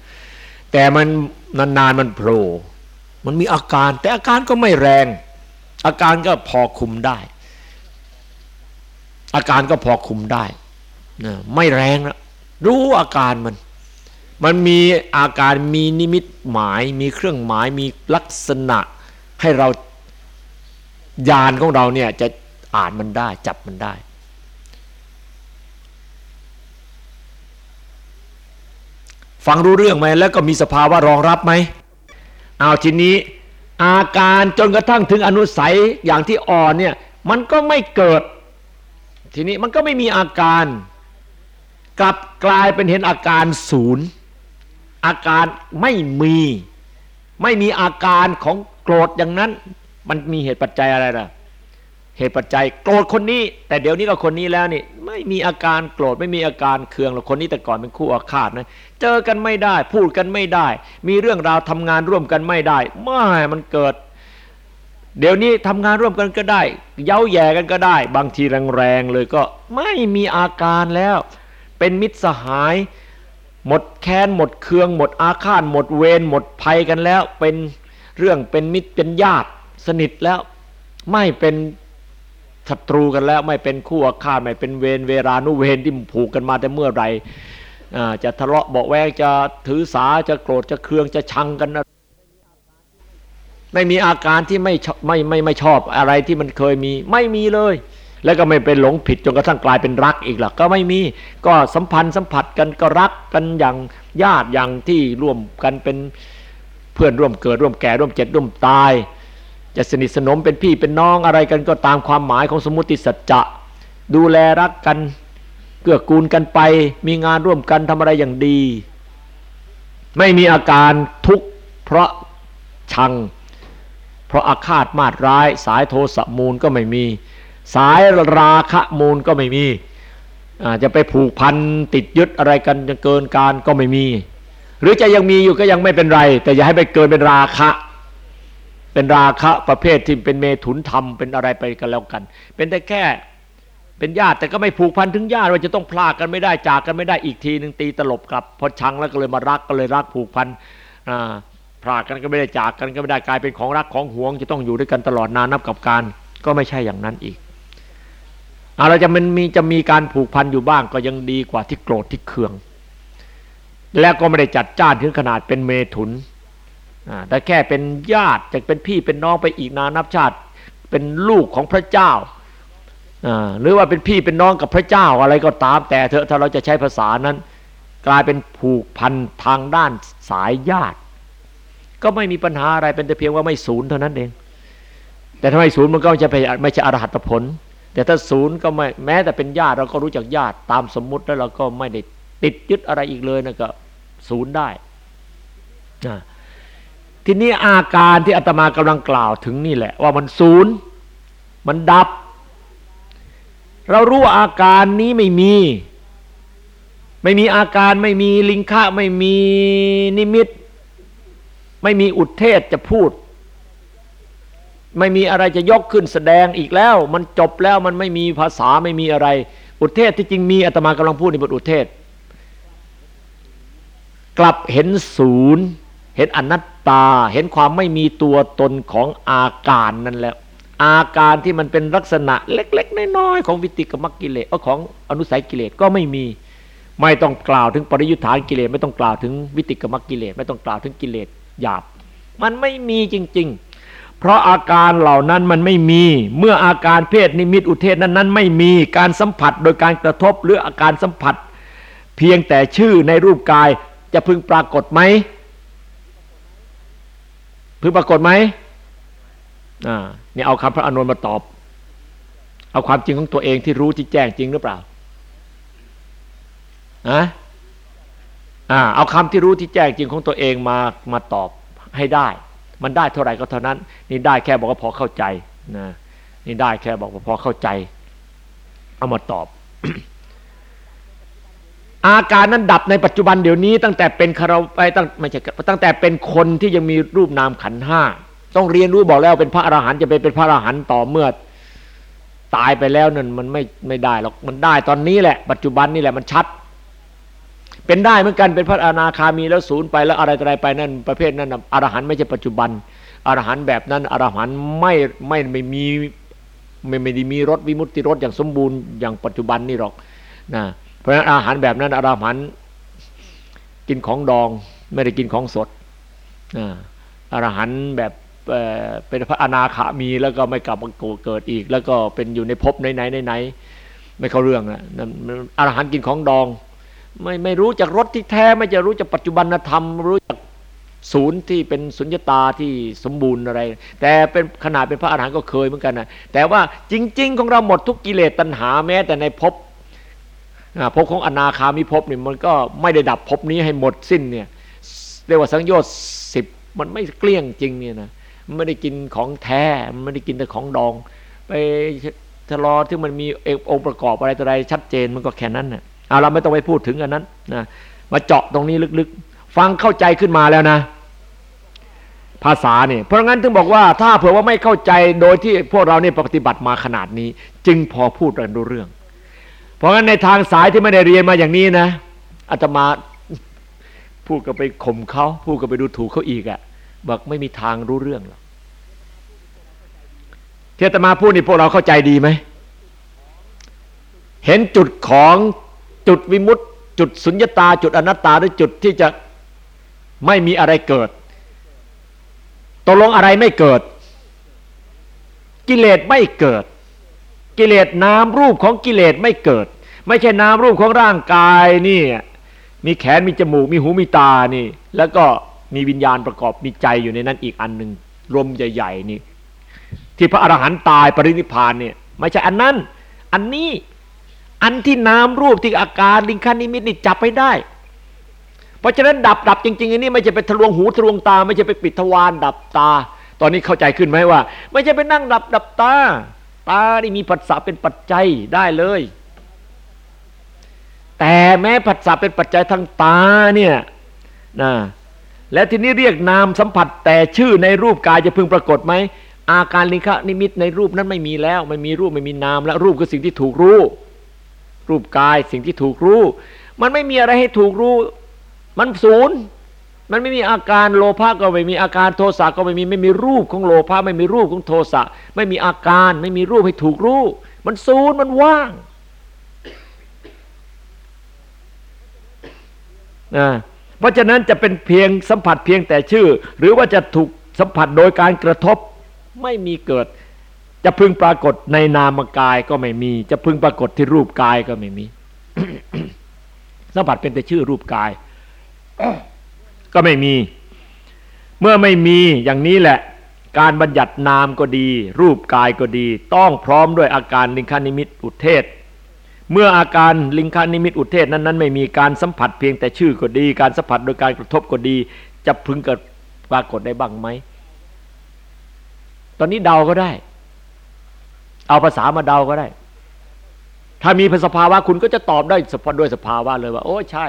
แต่มันนานๆมันโผล่มันมีอาการ แต่อาการก็ไม่แรง อาการก็พอคุมได้ อาการก็พอคุมได้นะไม่แรงนะรู้อาการมัน มันมีอาการมีนิมิตหมาย มีเครื่องหมายมีลักษณะให้เราญาณของเราเนี่ยจะ อ่านมันได้ จับมันได้ ฟังรู้เรื่องไหมแล้วก็มีสภาวะรองรับไหมเอาทีนี้อาการจนกระทั่งถึงอนุสัยอย่างที่อ่อนเนี่ยมันก็ไม่เกิด ทีนี้มันก็ไม่มีอาการ กลับกลายเป็นเห็นอาการศูนย์ อาการไม่มี ไม่มีอาการของโกรธอย่างนั้น มันมีเหตุปัจจัยอะไรล่ะ เหตุปัจจัยโกรธคนนี้ แต่เดี๋ยวนี้ก็คนนี้แล้วนี่ ไม่มีอาการโกรธไม่มีอาการเคืองหรอกคนนี้แต่ก่อนเป็นคู่อาฆาตนะเจอกันไม่ได้ พูดกันไม่ได้ มีเรื่องราวทำงานร่วมกันไม่ได้ไม่มันเกิด เดี๋ยวนี้ทำงานร่วมกันก็ได้ เย้าแย่กันก็ได้ บางทีแรงๆเลยก็ไม่มีอาการแล้ว เป็นมิตรสหาย หมดแค้นหมดเคือง หมดอาฆาตหมดเวรหมดภัยกันแล้ว เป็นเรื่องเป็นมิตรเป็นญาติสนิทแล้ว ไม่เป็น ศัตรูกันแล้วไม่เป็นคู่อาฆาตไม่เป็นเวรเวรานุเวรที่ผูกกันมาแต่เมื่อไรจะทะเลาะเบาแวงจะถือสาจะโกรธจะเคืองจะชังกันนะไม่มีอาการที่ไม่ไม่ไม่ไม่ชอบอะไรที่มันเคยมี ไม่มีเลย แล้วก็ไม่เป็นหลงผิดจนกระทั่งกลายเป็นรักอีกล่ะก็ไม่มีก็สัมพันธ์สัมผัสกันก็รักกันอย่างญาติอย่างที่ร่วมกันเป็นเพื่อนร่วมเกิดร่วมแก่ร่วมเจ็บร่วมตาย จะสนิทสนมเป็นพี่เป็นน้องอะไรกันก็ตามความหมายของสมมติสัจจะ ดูแลรักกันเกื้อกูลกันไป มีงานร่วมกันทำอะไรอย่างดี ไม่มีอาการทุกข์เพราะชัง เพราะอาฆาตมาดร้าย สายโทสะมูลก็ไม่มี สายราคะมูลก็ไม่มีจะไปผูกพันติดยึดอะไรกันจนเกินการก็ไม่มี หรือจะยังมีอยู่ก็ยังไม่เป็นไร แต่อย่าให้ไปเกินเป็นราคะ เป็นราคะประเภทที่เป็นเมถุนธรรมเป็นอะไรไปกันแล้วกัน เป็นแต่แค่เป็นญาติแต่ก็ไม่ผูกพันถึงญาติว่าจะต้องพลากกันไม่ได้จากกันไม่ได้อีกทีหนึ่งตีตลบกลับพอชังแล้วก็เลยมารักก็เลยรักผูกพันพลากกันก็ไม่ได้จากกันก็ไม่ได้กลายเป็นของรักของหวง จะต้องอยู่ด้วยกันตลอดนานนับกับการ ก็ไม่ใช่อย่างนั้นอีกเราจะมันมีจะมีการผูกพันอยู่บ้างก็ยังดีกว่าที่โกรธที่เคือง แล้วก็ไม่ได้จัดจ้านถึงขนาดเป็นเมถุน แต่แค่เป็นญาติจะเป็นพี่เป็นน้องไปอีกนานับชาติ เป็นลูกของพระเจ้า หรือว่าเป็นพี่เป็นน้องกับพระเจ้าอะไรก็ตาม แต่เถอะถ้าเราจะใช้ภาษานั้น กลายเป็นผูกพันทางด้านสายญาติ ก็ไม่มีปัญหาอะไรเป็นแต่เพียงว่าไม่ศูนย์เท่านั้นเอง แต่ถ้าไมศูนย์มันก็ไม่ใช่ไม่ใช่อรหัตผล แต่ถ้าศูนย์ก็ไม่แม้แต่เป็นญาติเราก็รู้จักญาติตามสมมุติแล้วเราก็ไม่ได้ติดยึดอะไรอีกเลยนะก็ศูนย์ได้นะ ทีนี้อาการที่อาตมากำลังกล่าวถึงนี่แหละ ว่ามันศูนย์มันดับ เรารู้ว่าอาการนี้ไม่มี ไม่มีอาการไม่มีลิงคะไม่มีนิมิต ไม่มีอุทเทศจะพูด ไม่มีอะไรจะยกขึ้นแสดงอีกแล้ว มันจบแล้วมันไม่มีภาษาไม่มีอะไร อุทเทศที่จริงมีอาตมากำลังพูดในบทอุทเทศ กลับเห็นศูนย์ เห็นอนัตตาเห็นความไม่มีตัวตนของอาการนั่นแหละอาการที่มันเป็นลักษณะเล็ก ๆ น้อยๆของวิติกมกิเลสของอนุสัยกิเลสก็ไม่มี ไม่ต้องกล่าวถึงปริยุทธานกิเลสไม่ต้องกล่าวถึงวิติกมกิเลสไม่ต้องกล่าวถึงกิเลสหยาบ มันไม่มีจริง ๆ เพราะอาการเหล่านั้นมันไม่มี เมื่ออาการเพศนิมิตอุเทศนั้นนั้นไม่มีการสัมผัสโดยการกระทบหรืออาการสัมผัส เพียงแต่ชื่อในรูปกายจะพึงปรากฏไหม พึงปรากฏไหมอ่านี่เอาคำพระอนุนมาตอบ เอาความจริงของตัวเองที่รู้ที่แจ้งจริงหรือเปล่าอะอ่าเอาคำที่รู้ที่แจ้งจริงของตัวเองมามาตอบให้ได้ มันได้เท่าไหร่ก็เท่านั้น นี่ได้แค่บอกว่าพอเข้าใจนะนี่ได้แค่บอกว่าพอเข้าใจ เอามาตอบ อาการนั้นดับในปัจจุบันเดี๋ยวนี้ตั้งแต่เป็นคารวไปตั้งไม่ใช่ตั้งแต่เป็นคนที่ยังมีรูปนามขันห้าต้องเรียนรู้บอกแล้วเป็นพระอรหันต์จะไปเป็นพระอรหันต์ต่อเมื่อตายไปแล้วนั่นมันไม่ไม่ได้หรอกมันได้ตอนนี้แหละ ปัจจุบันนี่แหละมันชัด เป็นได้เหมือนกันเป็นพระอนาคามีแล้วศูนย์ไปแล้วอะไรอะไรไปนั่นประเภทนั้นอรหันต์ไม่ใช่ปัจจุบันอรหันต์แบบนั้นอรหันต์ไม่ไม่ไม่มีไม่ไม่ได้มีรถวิมุตติรถอย่างสมบูรณ์อย่างปัจจุบันนี่หรอกนะ เพราะฉะนั้นอาหารแบบนั้นอรหันต์กินของดองไม่ได้กินของสดอรหันต์แบบเป็นพระอนาคามีแล้วก็ไม่กลับมาเกิดอีก แล้วก็เป็นอยู่ในภพไหนไหนไหนไม่เข้าเรื่องนะอรหันต์กินของดอง ไม่ไม่รู้จากรสที่แท้ ไม่จะรู้จากปัจจุบันธรรม รู้จากศูนย์ที่เป็นสุญญตาที่สมบูรณ์อะไร แต่เป็นขนาดเป็นพระอรหันต์ก็เคยเหมือนกันนะแต่ว่าจริง ๆ ของเราหมดทุกกิเลสตัณหาแม้ แต่ในภพ ภพของอนาคามีภพนี่มันก็ไม่ได้ดับภพนี้ให้หมดสิ้นเนี่ยเรียกว่าสังโยชน์สิบมันไม่เกลี้ยงจริงเนี่ยนะไม่ได้กินของแท้มันไม่ได้กินแต่ของดอง ไปทะลอที่มันมีองค์ประกอบอะไรต่ออะไรชัดเจนมันก็แค่นั้นนะเอาเราไม่ต้องไปพูดถึงอันนั้นนะมาเจาะตรงนี้ลึกๆ ฟังเข้าใจขึ้นมาแล้วนะ ภาษาเนี่ยเพราะงั้นถึงบอกว่าถ้าเผื่อว่าไม่เข้าใจโดยที่พวกเราเนี่ยปฏิบัติมาขนาดนี้ จึงพอพูดกันรู้เรื่อง ราะงั้นในทางสายที่ไม่ได้เรียนมาอย่างนี้นะอาตมาพูดก็ไปข่มเขาพูดก็ไปดูถูกเขาอีกอะ่ะบอกไม่มีทางรู้เรื่องหรอกเทียตมาพูดนี่พวกเราเข้าใจดีไหมเห็นจุดของจุดวิมุตต์จุดสุญญตา จุดอนัตตาหรือจุดที่จะไม่มีอะไรเกิดตกลงอะไรไม่เกิด กิเลสไม่เกิด กิเลสนามรูปของกิเลสไม่เกิด ไม่ใช่นามรูปของร่างกายนี่มีแขนมีจมูก มีหูมีตานี่ แล้วก็มีวิญญาณประกอบมีใจอยู่ในนั้นอีกอันหนึ่งรวมใหญ่ๆนี่ ที่พระอรหันต์ตายปรินิพานเนี่ยไม่ใช่อันนั้น อันนี้อันที่นามรูปที่อาการลิงคานิมิตนี่จับไปได้ เพราะฉะนั้นดับดับจริงๆอันนี้ไม่ใช่ไปทะลวงหูทะลวงตา ไม่ใช่ไปปิดทวารดับตา ตอนนี้เข้าใจขึ้นไหมว่า ไม่ใช่ไปนั่งดับดับตาตานี่มีผัสสะเป็นปัจจัยได้เลย แต่แม้ผัสสะเป็นปัจจัยทางตาเนี่ยนะและทีนี้เรียกนามสัมผัสแต่ชื่อในรูปกายจะพึงปรากฏไหมอาการลิงคนิมิตในรูปนั้นไม่มีแล้วไม่มีรูปไม่มีนามแล้วรูปคือสิ่งที่ถูกรู้ รูปกายสิ่งที่ถูกรู้ มันไม่มีอะไรให้ถูกรู้ มันศูนย์มันไม่มีอาการโลภะก็ไม่มีอาการโทสะก็ไม่มีไม่มีรูปของโลภะไม่มีรูปของโทสะไม่มีอาการไม่มีรูปให้ถูกรู้ มันศูนย์มันว่างนะ เพราะฉะนั้นจะเป็นเพียงสัมผัสเพียงแต่ชื่อ หรือว่าจะถูกสัมผัสโดยการกระทบไม่มีเกิด จะพึงปรากฏในนามกายก็ไม่มี จะพึงปรากฏที่รูปกายก็ไม่มี สัมผัสเป็นแต่ชื่อรูปกาย ก็ไม่มี เมื่อไม่มีอย่างนี้แหละการบัญญัตินามก็ดี รูปกายก็ดี ต้องพร้อมด้วยอาการลิงคานิมิตอุเทศ เมื่ออาการลิงคานิมิตอุเทศนั้นนั้นไม่มีการสัมผัสเพียงแต่ชื่อก็ดี การสัมผัสโดยการกระทบก็ดี จะพึงเกิดปรากฏได้บ้างไหม ตอนนี้เดาก็ได้ เอาภาษามาเดาก็ได้ ถ้ามีสภาวะคุณก็จะตอบได้สด้วยสภาวะเลยว่า โอ้ใช่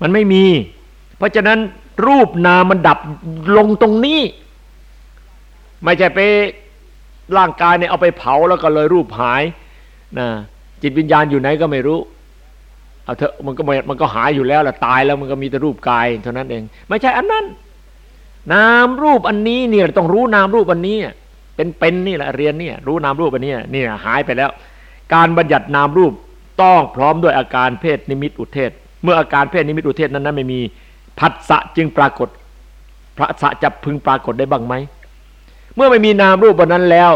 มันไม่มี เพราะฉะนั้นรูปนามมันดับลงตรงนี้ ไม่ใช่ไปร่างกายเนี่ยเอาไปเผาแล้วก็เลยรูปหายนะ จิตวิญญาณอยู่ไหนก็ไม่รู้เอาเถอะมันก็มันก็หายอยู่แล้วละตายแล้วมันก็มีแต่รูปกายเท่านั้นเอง ไม่ใช่อันนั้น นามรูปอันนี้เนี่ยต้องรู้นามรูปอันนี้เป็นเป็นนี่แหละเรียนเนี่ยรู้นามรูปอันนี้นี่หายไปแล้ว การบัญญัตินามรูปต้องพร้อมด้วยอาการเพศนิมิตอุเทศ เมื่ออาการเพศนิมิตอุเทศนั้นนั้นไม่มีผัสสะจึงปรากฏพระสะจะพึงปรากฏได้บ้างไหมเมื่อไม่มีนามรูปอันนั้นแล้ว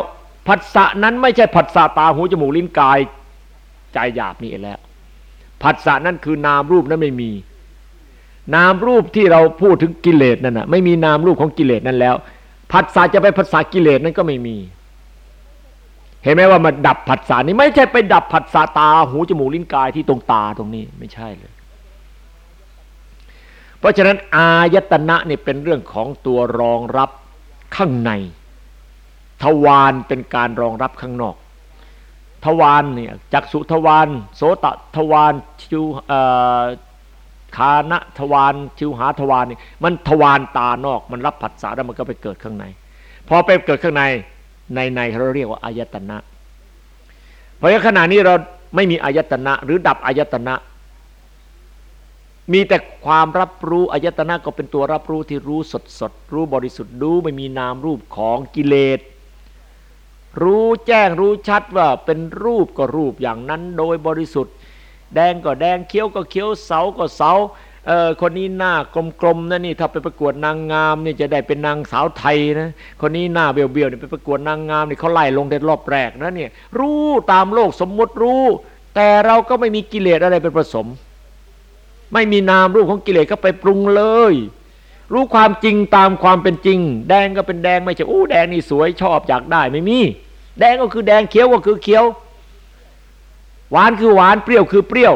ผัสสะนั้นไม่ใช่ผัสสะตาหูจมูกลิ้นกาย ใจหยาบนี่แล้วผัสสะนั้นคือนามรูปนั้นไม่มี นามรูปที่เราพูดถึงกิเลสนั่นนะไม่มีนามรูปของกิเลสนั้นแล้วผัสสะจะไปผัสสะกิเลสนั้นก็ไม่มี เห็นไหมว่ามันดับผัสสะนี่ไม่ใช่ไปดับผัสสะตาหูจมูกลิ้นกายที่ตรงตาตรงนี้ไม่ใช่เลย เพราะฉะนั้นอายตนะนี่เป็นเรื่องของตัวรองรับข้างใน ทวารเป็นการรองรับข้างนอก ทวารเนี่ยจักสุทวารโสตทวารชิวคานะทวารชิวหาทวารนี่มันทวารตานอกมันรับผัสสะแล้วมันก็ไปเกิดข้างใน พอไปเกิดข้างในในในเราเรียกว่าอายตนะ เพราะขณะนี้เราไม่มีอายตนะ หรือดับอายตนะ มีแต่ความรับรู้อายตนะก็เป็นตัวรับรู้ที่รู้สดสดรู้บริสุทธิ์รู้ไม่มีนามรูปของกิเลส รู้แจ้งรู้ชัดว่าเป็นรูปก็รูปอย่างนั้นโดยบริสุทธิ์ แดงก็แดงเขี้ยวก็เขี้ยวเสาก็เสาเออคนนี้หน้ากลมๆนะนี่ถ้าไปประกวดนางงามนี่จะได้เป็นนางสาวไทยนะคนนี้หน้าเบี้ยวๆนี่ไปประกวดนางงามนี่เขาไล่ลงเด็ดรอบแรกนะเนี่ยรู้ตามโลกสมมติรู้ แต่เราก็ไม่มีกิเลสอะไรเป็นผสม ไม่มีนามรูปของกิเลสก็ไปปรุงเลย รู้ความจริงตามความเป็นจริง แดงก็เป็นแดงไม่ใช่อู้แดงนี่สวยชอบอยากได้ไม่มี แดงก็คือแดงเขียวก็คือเขียว หวานคือหวานเปรี้ยวคือเปรี้ยว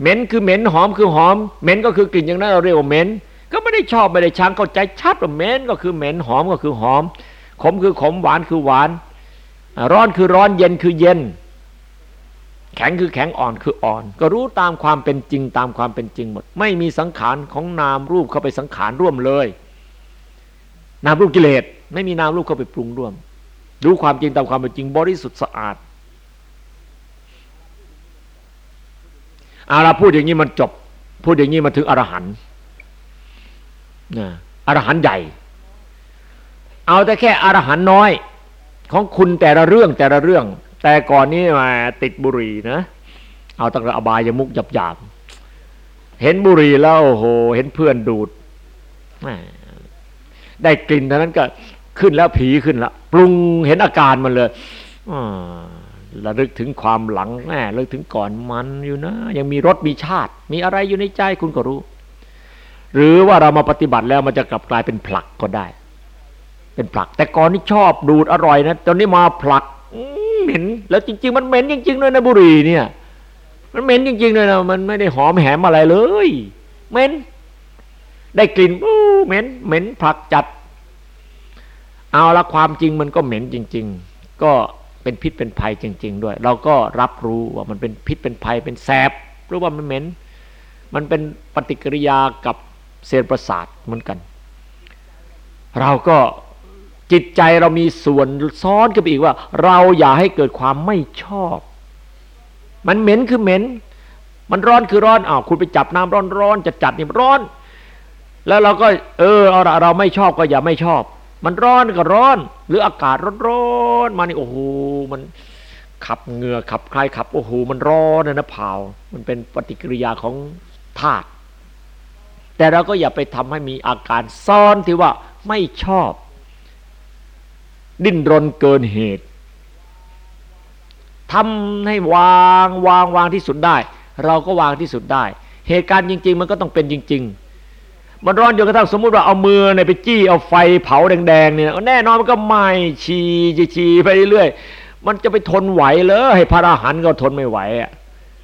เหม็นคือเหม็นหอมคือหอม เหม็นก็คือกลิ่นอย่างนั้นเราเรียกว่าเหม็นก็ไม่ได้ชอบไม่ได้ชังเข้าใจชัดว่าเหม็นก็คือเหม็นหอมก็คือหอม ขมคือขมหวานคือหวาน ร้อนคือร้อนเย็นคือเย็น แข็งคือแข็งอ่อนคืออ่อน ก็รู้ตามความเป็นจริงตามความเป็นจริงหมด ไม่มีสังขารของนามรูปเข้าไปสังขารร่วมเลย นามรูปกิเลสไม่มีนามรูปเข้าไปปรุงร่วม รู้ความจริงตามความเป็นจริง บริสุทธิ์สะอาดอาเราพูดอย่างนี้มันจบ พูดอย่างนี้มาถึงอรหันต์นะอรหันต์ใหญ่ เอาแต่แค่อรหันต์น้อย ของคุณแต่ละเรื่องแต่ละเรื่อง แต่ก่อนนี้มาติดบุหรี่นะ เอาตั้งแต่อบายมุกหยาบหยาบเห็นบุหรี่แล้วโอ้โห เห็นเพื่อนดูดได้กลิ่นเท่านั้นก็ ขึ้นแล้วผีขึ้นแล้วปรุงเห็นอาการมันเลยระลึกถึงความหลังแม่ระลึกถึงก่อนมันอยู่นะ ยังมีรสมีชาติ มีอะไรอยู่ในใจคุณก็รู้ หรือว่าเรามาปฏิบัติแล้วมันจะกลับกลายเป็นผลักก็ได้ เป็นผลัก แต่ก่อนนี่ชอบดูดอร่อยนะตอนนี้มาผลักเหม็น แล้วจริง ๆ มันเหม็นจริงๆเลยนะบุหรี่เนี่ย มันเหม็นจริงๆเลยนะมันไม่ได้หอมแหมอะไรเลยเหม็นได้กลิ่นอู้เหม็นเหม็นผักจัด เอาละความจริงมันก็เหม็นจริง ๆ ก็เป็นพิษเป็นภัยจริง ๆ ด้วย เราก็รับรู้ว่ามันเป็นพิษเป็นภัยเป็นแสบหรือว่ามันเหม็นมันเป็นปฏิกิริยากับเซลล์ประสาทเหมือนกัน เราก็จิตใจเรามีส่วนซ้อนกันไปอีกว่า เราอย่าให้เกิดความไม่ชอบ มันเหม็นคือเหม็น มันร้อนคือร้อนอ้าวคุณไปจับน้ำร้อนร้อนจะจัดนี่ร้อน แล้วเราก็ เออเอาเราไม่ชอบก็อย่าไม่ชอบ มันร้อนก็ร้อน หรืออากาศร้อนร้อนมานี่โอ้โหมันขับเหงื่อขับใครขับโอ้โหมันร้อนนะเผามันเป็นปฏิกิริยาของธาตุแต่เราก็อย่าไปทำให้มีอาการซ้อนที่ว่าไม่ชอบ ดิ้นรนเกินเหตุทำให้วางวางวางที่สุดได้ เราก็วางที่สุดได้ เหตุการณ์จริง ๆ มันก็ต้องเป็นจริง ๆ มันร้อนจนกระทั่งสมมุติว่าเอามือเนี่ยไปจี้เอาไฟเผาแดงๆเนี่ยแน่นอนมันก็ไหม้ชีชีไปเรื่อยๆมันจะไปทนไหวเลยให้พระอรหันต์ก็ทนไม่ไหวอะ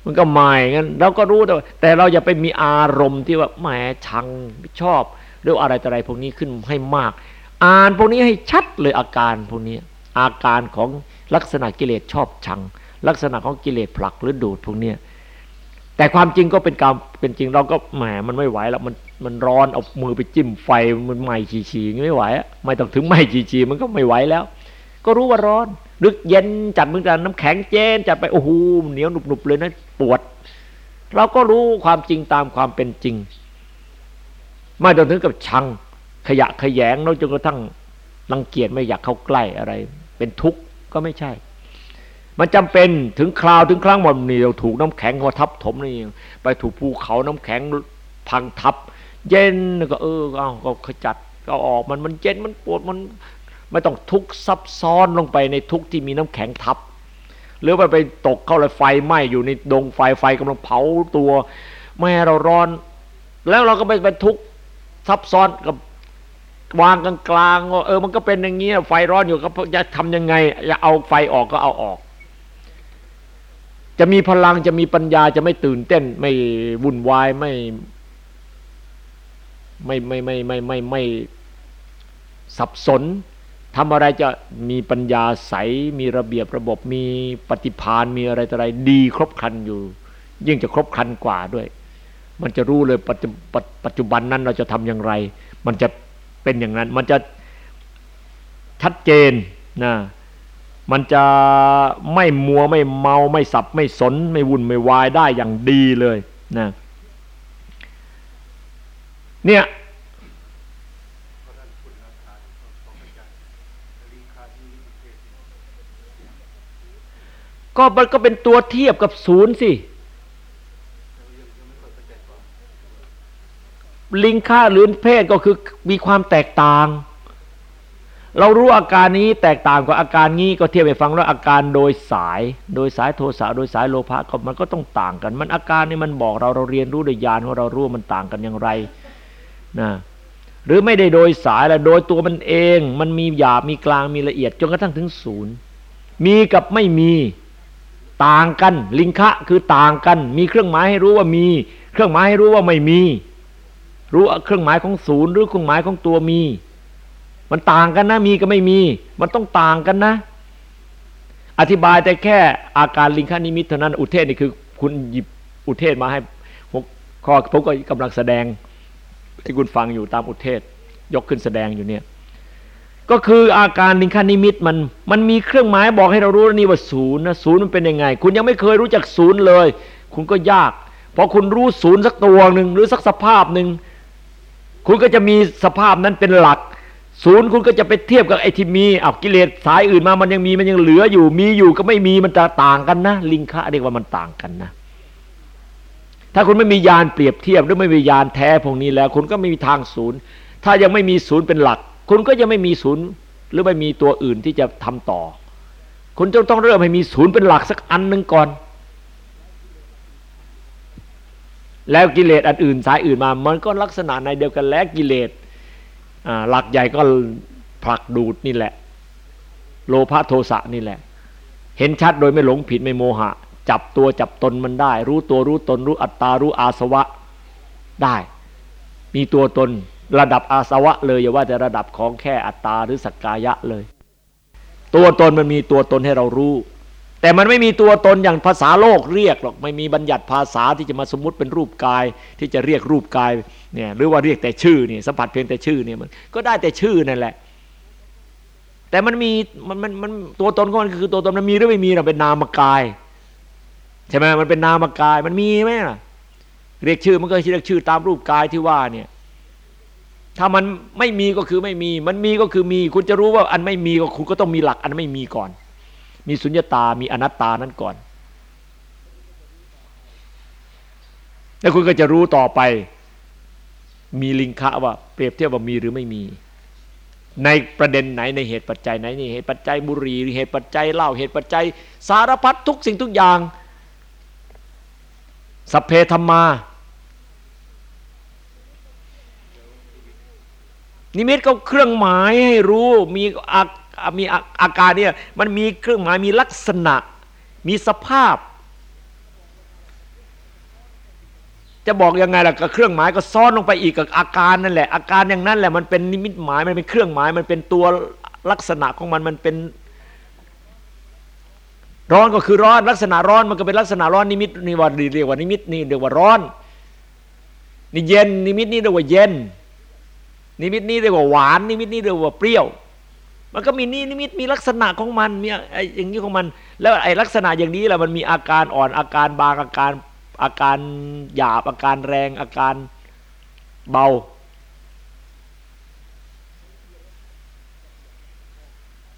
มันก็ไหม้งั้นเราก็รู้แต่แต่เราอย่าไปมีอารมณ์ที่ว่าแหมชังชอบหรืออะไรต่ออะไรพวกนี้ขึ้นให้มาก อ่านพวกนี้ให้ชัดเลยอาการพวกนี้อาการของลักษณะกิเลสชอบชัง ลักษณะของกิเลสผลักหรือดูดพวกนี้แต่ความจริงก็เป็นการเป็นจริงเราก็แหมมันไม่ไหวแล้วมัน มันร้อนเอามือไปจิ้มไฟมันไหม้ฉีฉีไม่ไหวไม่ต้องถึงไหม้ฉีฉีมันก็ไม่ไหวแล้ว ก็รู้ว่าร้อนลึกเย็นจัดเหมือนกันน้ำแข็งเจนจัดไปโอ้โหเหนียวหนุบๆเลยนะปวด เราก็รู้ความจริงตามความเป็นจริง ไม่ต้องถึงกับชัง ขยะขยงแล้วจนกระทั่งรังเกียจไม่อยากเข้าใกล้อะไร เป็นทุกข์ก็ไม่ใช่ มันจำเป็นถึงคราวถึงครั้งวันนี้เราถูกน้ำแข็งมาทับถมนี่ไปถูกภูเขาน้ำแข็งพังทับ เย็นก็เออเอาก็ขจัดก็ออกมันมันเย็นมันปวดมันไม่ต้องทุกซับซ้อนลงไปในทุกที่มีน้ำแข็งทับ หรือไปไปตกเข้าเลยไฟไหม้อยู่ในดงไฟไฟกำลังเผาตัวแม่เราร้อน แล้วเราก็ไปไปทุกซับซ้อนกับวางกลางกลางเออมันก็เป็นอย่างนี้ไฟร้อนอยู่ก็จะทำยังไงจะเอาไฟออกก็เอาออก จะมีพลังจะมีปัญญาจะไม่ตื่นเต้น ไม่วุ่นวายไม่ ไม่ไม่ไม่ไม่ไม่ไม่สับสนทำอะไรจะมีปัญญาใส มีระเบียบระบบมีปฏิพานมีอะไรต่ออะไรดีครบครันอยู่ ยิ่งจะครบครันกว่าด้วย มันจะรู้เลยปัจจุบันนั้นเราจะทำอย่างไร มันจะเป็นอย่างนั้น มันจะชัดเจนนะมันจะไม่มัวไม่เมาไม่สับไม่สน ไม่วุ่นไม่วายได้อย่างดีเลยนะ เนี่ยก็มันก็เป็นตัวเทียบกับศูนย์สิ ลิงค่าหรือเพศก็คือมีความแตกต่าง เรารู้อาการนี้แตกต่างกว่าอาการนี้ก็เทียบไปฟังว่าอาการโดยสาย โดยสายโทสะโดยสายโลภะก็มันก็ต้องต่างกัน มันอาการนี้มันบอกเราเราเรียนรู้โดยญาณว่าเรารู้มันต่างกันอย่างไร นะหรือไม่ได้โดยสายแล้วโดยตัวมันเอง มันมีหยาบมีกลางมีละเอียดจนกระทั่งถึงศูนย์มีกับไม่มีต่างกัน ลิงคะคือต่างกัน มีเครื่องหมายให้รู้ว่ามี เครื่องหมายให้รู้ว่าไม่มี รู้เครื่องหมายของศูนย์หรือเครื่องหมายของตัวมี มันต่างกันนะ มีกับไม่มี มันต้องต่างกันนะ อธิบายแต่แค่อาการลิงคานิมิตเท่านั้น อุเทศนี่คือ คุณหยิบอุเทศมาให้ข้อผมก็กำลังแสดง ให้คุณฟังอยู่ตามอุเทศ ยกขึ้นแสดงอยู่เนี่ย ก็คืออาการลิงคานิมิตมันมันมีเครื่องหมายบอกให้เรารู้นี่ว่าศูนย์นะศูนย์มันเป็นยังไง คุณยังไม่เคยรู้จักศูนย์เลย คุณก็ยากพอคุณรู้ศูนย์สักตัวหนึ่งหรือสักสภาพหนึ่งคุณก็จะมีสภาพนั้นเป็นหลัก ศูนย์คุณก็จะไปเทียบกับไอ้ที่มีเอากิเลสสายอื่นมามันยังมีมันยังเหลืออยู่ มีอยู่ก็ไม่มีมันจะต่างกันนะ ลิงคะเรียกว่ามันต่างกันนะ ถ้าคุณไม่มียานเปรียบเทียบหรือไม่มียานแท้พวกนี้แล้ว คุณก็ไม่มีทางศูนย์ ถ้ายังไม่มีศูนย์เป็นหลัก คุณก็ยังไม่มีศูนย์หรือไม่มีตัวอื่นที่จะทำต่อ คุณจะต้องเริ่มให้มีศูนย์เป็นหลักสักอันหนึ่งก่อน แล้วกิเลสอันอื่นสายอื่นมา มันก็ลักษณะในเดียวกันแล้วกิเลสหลักใหญ่ก็ผลักดูดนี่แหละ โลภะโทสะนี่แหละ เห็นชัดโดยไม่หลงผิดไม่โมหะ จับตัวจับตนมันได้ รู้ตัวรู้ตนรู้อัตตารู้อาสวะได้ มีตัวตนระดับอาสวะเลยอย่าว่าแต่ระดับของแค่อัตตาหรือสักกายะเลย ตัวตนมันมีตัวตนให้เรารู้ แต่มันไม่มีตัวตนอย่างภาษาโลกเรียกหรอกไม่มีบัญญัติภาษาที่จะมาสมมติเป็นรูปกาย ที่จะเรียกรูปกายเนี่ยหรือว่าเรียกแต่ชื่อเนี่ยสัมผัสเพียงแต่ชื่อเนี่ยมันก็ได้แต่ชื่อนั่นแหละแต่มันมีมันมันมันตัวตนของมันคือตัวตนมันมีหรือไม่มีเราเป็นนามกาย ใช่ไหมมันเป็นนามกายมันมีไหมล่ะ เรียกชื่อมันก็เรียกชื่อตามรูปกายที่ว่าเนี่ย ถ้ามันไม่มีก็คือไม่มี มันมีก็คือมี คุณจะรู้ว่าอันไม่มีก็คุณก็ต้องมีหลักอันไม่มีก่อน มีสุญญตา มีอนัตตานั้นก่อน แล้วคุณก็จะรู้ต่อไป มีลิงคะว่า เปรียบเทียบว่ามีหรือไม่มีในประเด็นไหนในเหตุปัจจัยไหนนี่เหตุปัจจัยบุรีเหตุปัจจัยเหล้าเหตุปัจจัย สารพัดทุกสิ่งทุกอย่าง สัพเพธรรมา นิมิตก็เครื่องหมายให้รู้มีอามีอาการเนี่ยมันมีเครื่องหมายมีลักษณะ มีสภาพ จะบอกยังไงล่ะกับเครื่องหมายก็ซ้อนลงไปอีกกับอาการนั่นแหละ อาการอย่างนั้นแหละมันเป็นนิมิตหมายมันเป็นเครื่องหมายมันเป็นตัวลักษณะของมันมันเป็น ร้อนก็คือร้อน ลักษณะร้อนมันก็เป็นลักษณะร้อนนิมิตนี่ว่าเรียกว่านิมิตนี่เรียกว่าร้อนนี่เย็นนิมิตนี่เรียกว่าเย็น นิมิตนี้เรียกว่าหวาน นิมิตนี้เรียกว่าเปรี้ยว มันก็มีนี่นิมิตมีลักษณะของมันมีไอ้อย่างนี้ของมัน แล้วไอ้ลักษณะอย่างนี้แหละมันมีอาการอ่อนอาการบางอาการอาการหยาบอาการแรงอาการเบา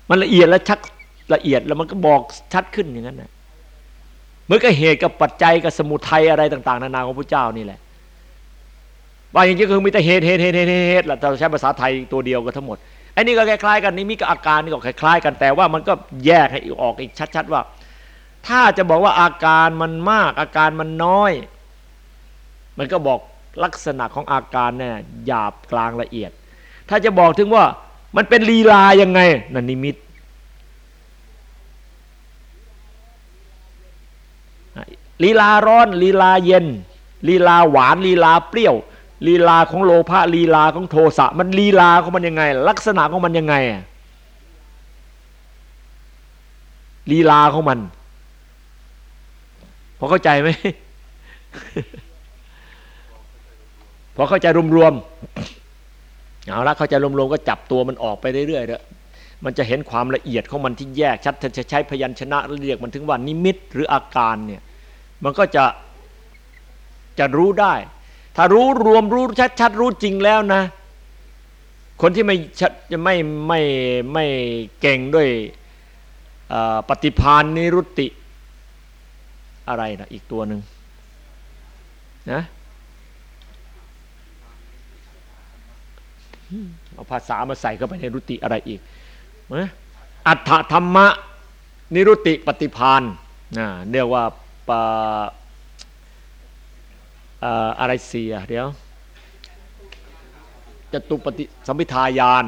มันละเอียดและชัด ละเอียดแล้วมันก็บอกชัดขึ้นอย่างนั้นนะเมื่อก็เหตุกับปัจจัยกับสมุทัยอะไรต่าง ๆ นานาของพระเจ้านี่แหละว่าอย่างนี้คือมีแต่เหตุเหตุเหตุเหตุเหตุแหละเราใช้ภาษาไทยตัวเดียวกันทั้งหมดไอ้นี่ก็คล้ายๆกันนี่มีกับอาการนี่ก็คล้ายๆ กันแต่ว่ามันก็แยกให้ออกอีกชัด ๆ ว่า ถ้าจะบอกว่าอาการมันมาก อาการมันน้อย มันก็บอกลักษณะของอาการเนี่ยหยาบกลางละเอียด ถ้าจะบอกถึงว่ามันเป็นลีลายังไงนั่นนิมิต ลีลาร้อนลีลาเย็นลีลาหวานลีลาเปรี้ยวลีลาของโลภะลีลาของโทสะมันลีลาของมันยังไง ลักษณะของมันยังไงลีลาของมันพอเข้าใจไหมพอเข้าใจรวมๆเอาละเข้าใจรวมๆก็จับตัวมันออกไปเรื่อยๆเถอะมันจะเห็นความละเอียดของมันที่แยกชัดจะใช้พยัญชนะเรียกมันถึงว่านิมิตหรืออาการเนี่ย มันก็จะจะรู้ได้ ถ้ารู้รวมรู้ชัดๆรู้จริงแล้วนะ คนที่ไม่ชัดจะไม่ไม่ไม่เก่งด้วยปฏิพานนิรุตติอะไรนะอีกตัวหนึ่งนะเอาภาษามาใส่เข้าไปในรุติอะไรอีกอัฏฐธรรมะนิรุติปฏิพานนะเรียกว่า ปอะไรเสียเดี๋ยวจตุปฏิสัมพิทายาน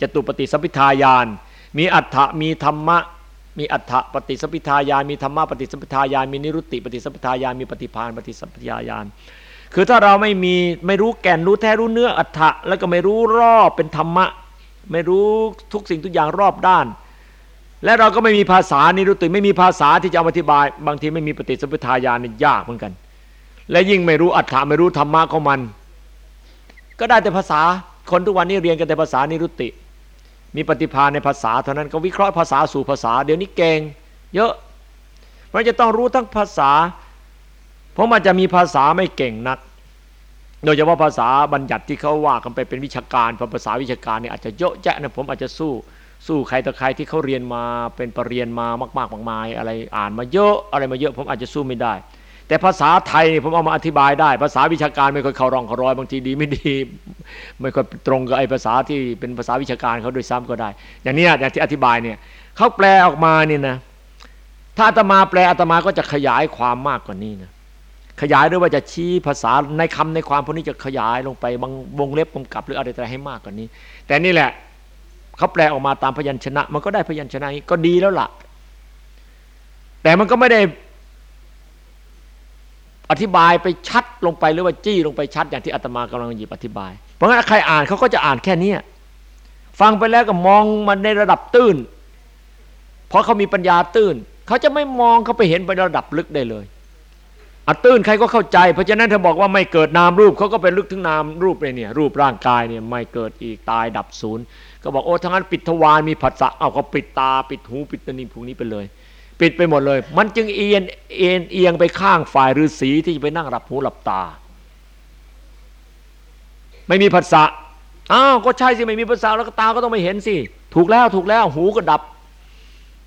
จตุปฏิสัมพิทายาน มีอัฏฐมีธรรมะ มีอัฏฐปฏิสัมพิทายาน มีธรรมะปฏิสัมพิทายาน มีนิรุติปฏิสัมพิทายาน มีปฏิพานปฏิสัมพิทายาน คือถ้าเราไม่มีไม่รู้แก่นรู้แท้รู้เนื้ออัฏฐะแล้วก็ไม่รู้รอบเป็นธรรมะ ไม่รู้ทุกสิ่งทุกอย่างรอบด้าน และเราก็ไม่มีภาษานิรุติไม่มีภาษาที่จะอธิบาย บางทีไม่มีปฏิสัมพิทายานี่ยากเหมือนกัน และยิ่งไม่รู้อัฏฐะไม่รู้ธรรมะของมัน ก็ได้แต่ภาษาคนทุกวันนี้เรียนกันแต่ภาษานิรุติ มีปฏิภาณในภาษาเท่านั้นก็วิเคราะห์ภาษาสู่ภาษา เดี๋ยวนี้เก่งเยอะเพราะจะต้องรู้ทั้งภาษา เพราะมันจะมีภาษาไม่เก่งนัก โดยเฉพาะภาษาบัญญัติที่เขาว่ากันไปเป็นวิชาการภาษาวิชาการเนี่ยอาจจะเยอะแยะนะผมอาจจะสู้ สู้ใครต่อใครที่เขาเรียนมาเป็นปรริญญามามากๆมากมายอะไรอ่านมาเยอะอะไรมาเยอะผมอาจจะสู้ไม่ได้ แต่ภาษาไทยผมเอามาอธิบายได้ ภาษาวิชาการไม่ค่อยเข้ารองเขารอยบางทีดีไม่ดี ไม่ค่อยตรงกับไอ้ภาษาที่เป็นภาษาวิชาการเขาโดยซ้ำก็ได้ อย่างนี้อย่างที่อธิบายเนี่ยเขาแปลออกมานี่นะถ้าอาตมาแปลอาตมาก็จะขยายความมากกว่านี้นะขยายด้วยว่าจะชี้ภาษาในคำในความพวกนี้จะขยายลงไปบางวงเล็บกำกับหรืออะไรแต่ให้มากกว่านี้ แต่นี่แหละ เขาแปลออกมาตามพยัญชนะ มันก็ได้พยัญชนะนี้ก็ดีแล้วล่ะ แต่มันก็ไม่ได้อธิบายไปชัดลงไปหรือว่าจี้ลงไปชัดอย่างที่อาตมากำลังหยิบอธิบาย เพราะงั้นใครอ่านเขาก็จะอ่านแค่นี้ฟังไปแล้วก็มองมันในระดับตื้น เพราะเขามีปัญญาตื้น เขาจะไม่มองเขาไปเห็นไประดับลึกได้เลยอัตื้นใครก็เข้าใจ เพราะฉะนั้นเธอบอกว่าไม่เกิดนามรูปเขาก็ไปลึกถึงนามรูปเลยเนี่ยรูปร่างกายเนี่ยไม่เกิดอีกตายดับศูนย์ ก็บอกโอ้ทั้งนั้นปิดทวารมีผัสสะเอาเขาปิดตาปิดหูปิดตานิพวกนี้ไปเลย ปิดไปหมดเลย มันจึงเอียนเอียนเอียงไปข้างฝ่ายฤาษีที่จะไปนั่งหลับหูหลับตา ไม่มีภาษาอ้าวก็ใช่สิไม่มีภาษาแล้วก็ตาก็ต้องไม่เห็นสิถูกแล้วถูกแล้วหูก็ดับ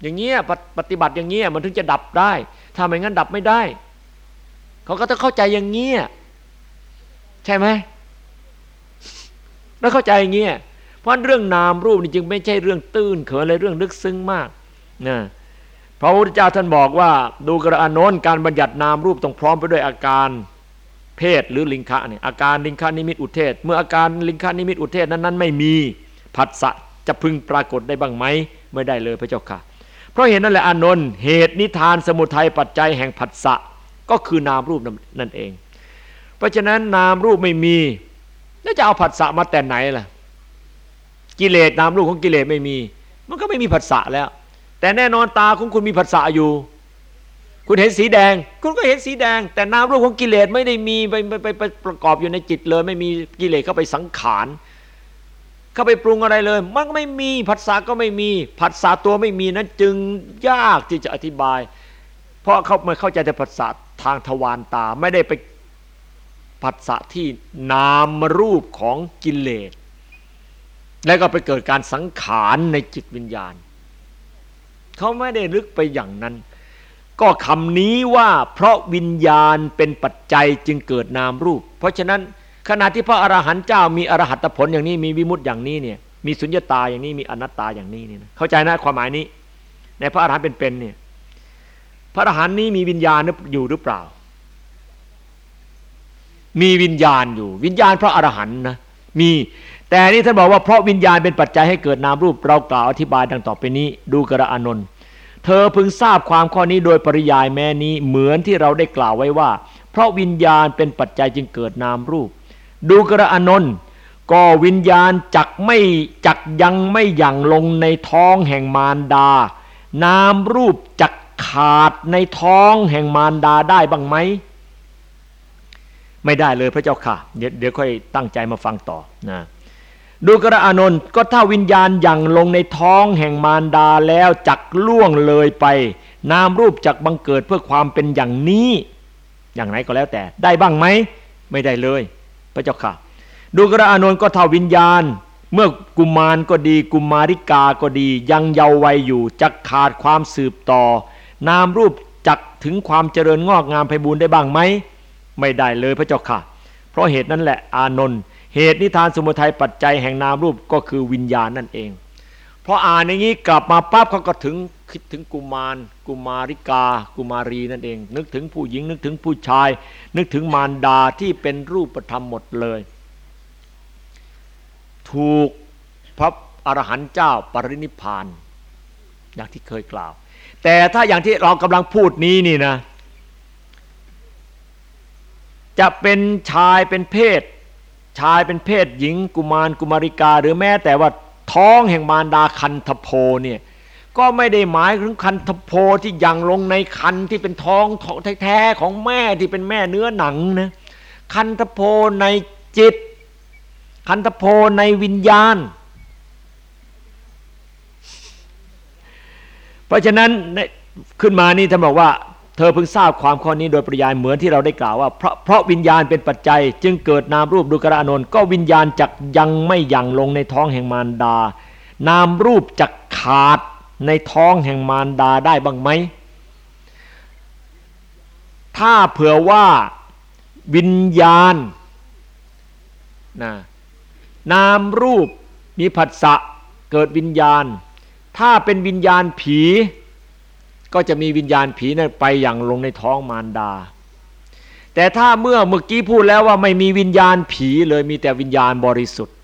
อย่างเงี้ยปฏิบัติอย่างเงี้ยมันถึงจะดับได้ ถ้าไม่งั้นดับไม่ได้ เขาก็ต้องเข้าใจอย่างเงี้ยใช่ไหมแล้วเข้าใจอย่างเงี้ย เพราะเรื่องนามรูปนี่จึงไม่ใช่เรื่องตื้นเขินเลยเรื่องลึกซึ้งมากนะพระพุทธเจ้าท่านบอกว่า ดูกระอานนท์การบัญญัตินามรูปต้องพร้อมไปด้วยอาการเพศหรือลิงคะเนี่ยอาการลิงคะนิมิตอุเทศ เมื่ออาการลิงคะนิมิตอุเทศนั้นนั้นไม่มีผัสสะจะพึงปรากฏได้บ้างไหมไม่ได้เลยพระเจ้าค่ะ เพราะเห็นนั่นแหละอานนท์เหตุนิทานสมุทัยปัจจัยแห่งผัสสะก็คือนามรูปนั่นเอง เพราะฉะนั้นนามรูปไม่มีแล้วจะเอาผัสสะมาแต่ไหนล่ะ กิเลสนามรูปของกิเลสไม่มี มันก็ไม่มีผัสสะแล้ว แต่แน่นอนตาของคุณมีภาษาอยู่ คุณเห็นสีแดง คุณก็เห็นสีแดง แต่นามรูปของกิเลสไม่ได้มีไปไปไปประกอบอยู่ในจิตเลย ไม่มีกิเลสเข้าไปสังขารเข้าไปปรุงอะไรเลย มันไม่มีภาษาก็ไม่มีภาษาตัวไม่มีนั้นจึงยากที่จะอธิบาย เพราะเขาไม่เข้าใจแต่ภาษาทางทวารตาไม่ได้ไปภาษาที่นามรูปของกิเลส แล้วก็ไปเกิดการสังขารในจิตวิญญาณ เขาไม่ได้ลึกไปอย่างนั้น ก็คำนี้ว่าเพราะวิญญาณเป็นปัจจัยจึงเกิดนามรูป เพราะฉะนั้นขณะที่พระอรหันต์เจ้ามีอรหัตผลอย่างนี้มีวิมุตติอย่างนี้เนี่ยมีสุญญตาอย่างนี้มีอนัตตาอย่างนี้เนี่ยเข้าใจนะความหมายนี้ ในพระอรหันต์เป็นๆเนี่ยพระอรหันต์นี้มีวิญญาณอยู่หรือเปล่า มีวิญญาณอยู่ วิญญาณพระอรหันต์นะมี แต่นี่ท่านบอกว่าเพราะวิญญาณเป็นปัจจัยให้เกิดนามรูปเรากล่าวอธิบายดังต่อไปนี้ ดูกระอานนท์เธอพึงทราบความข้อนี้โดยปริยายแม้นี้เหมือนที่เราได้กล่าวไว้ว่า เพราะวิญญาณเป็นปัจจัยจึงเกิดนามรูป ดูกระอานนท์ก็วิญญาณจักไม่จักยังไม่ยังลงในท้องแห่งมารดา นามรูปจักขาดในท้องแห่งมารดาได้บ้างไหมไม่ได้เลยพระเจ้าค่ะ เดี๋ยวค่อยตั้งใจมาฟังต่อนะ ดูกระอานนท์ก็ถ้าวิญญาณยังลงในท้องแห่งมารดาแล้วจักล่วงเลยไป นามรูปจักบังเกิดเพื่อความเป็นอย่างนี้ อย่างไรก็แล้วแต่ ได้บ้างไหมไม่ได้เลย พระเจ้าค่ะ ดูกระอานนท์ก็เท่าวิญญาณ เมื่อกุมารก็ดีกุมาริกาก็ดี ยังเยาว์วัยอยู่จักขาดความสืบต่อ นามรูปจักถึงความเจริญงอกงามไพบูรณ์ได้บ้างไหมไม่ได้เลยพระเจ้าค่ะ เพราะเหตุนั้นแหละอานนท์ เหตุนิทานสมุทัยปัจจัยแห่งนามรูปก็คือวิญญาณนั่นเอง เพราะอ่านอย่างนี้กลับมาปั๊บเขาก็ถึงคิดถึงกุมาร กุมาริกา กุมารีนั่นเอง นึกถึงผู้หญิง นึกถึงผู้ชาย นึกถึงมารดาที่เป็นรูปธรรมหมดเลย ถูกพระอรหันต์เจ้าปรินิพานอย่างที่เคยกล่าว แต่ถ้าอย่างที่เรากำลังพูดนี้นี่นะ จะเป็นชายเป็นเพศ ชายเป็นเพศหญิงกุมารกุมาริกา หรือแม้แต่ว่าท้องแห่งมารดาคันทโพเนี่ยก็ไม่ได้หมายถึงคันทโพที่ยังลงในคันที่เป็นท้องแท้ๆของแม่ที่เป็นแม่เนื้อหนังนะคันทโพในจิต คันทโพในวิญญาณ เพราะฉะนั้นขึ้นมานี่ท่านบอกว่า ธอเพิ่งทราบความข้อนี้โดยปริยายเหมือนที่เราได้กล่าวว่า เพราะเพราะวิญญาณเป็นปัจจัย จึงเกิดนามรูปดูกระอนนท์ก็วิญญาณจักยังไม่ยังลงในท้องแห่งมารดา นามรูปจักขาดในท้องแห่งมารดาได้บ้างไหมถ้าเผื่อว่าวิญญาณนะนามรูปมีผัสสะเกิดวิญญาณ ถ้าเป็นวิญญาณผี ก็จะมีวิญญาณผีนั้นไปอย่างลงในท้องมารดา แต่ถ้าเมื่อเมื่อกี้พูดแล้วว่าไม่มีวิญญาณผีเลยมีแต่วิญญาณบริสุทธิ์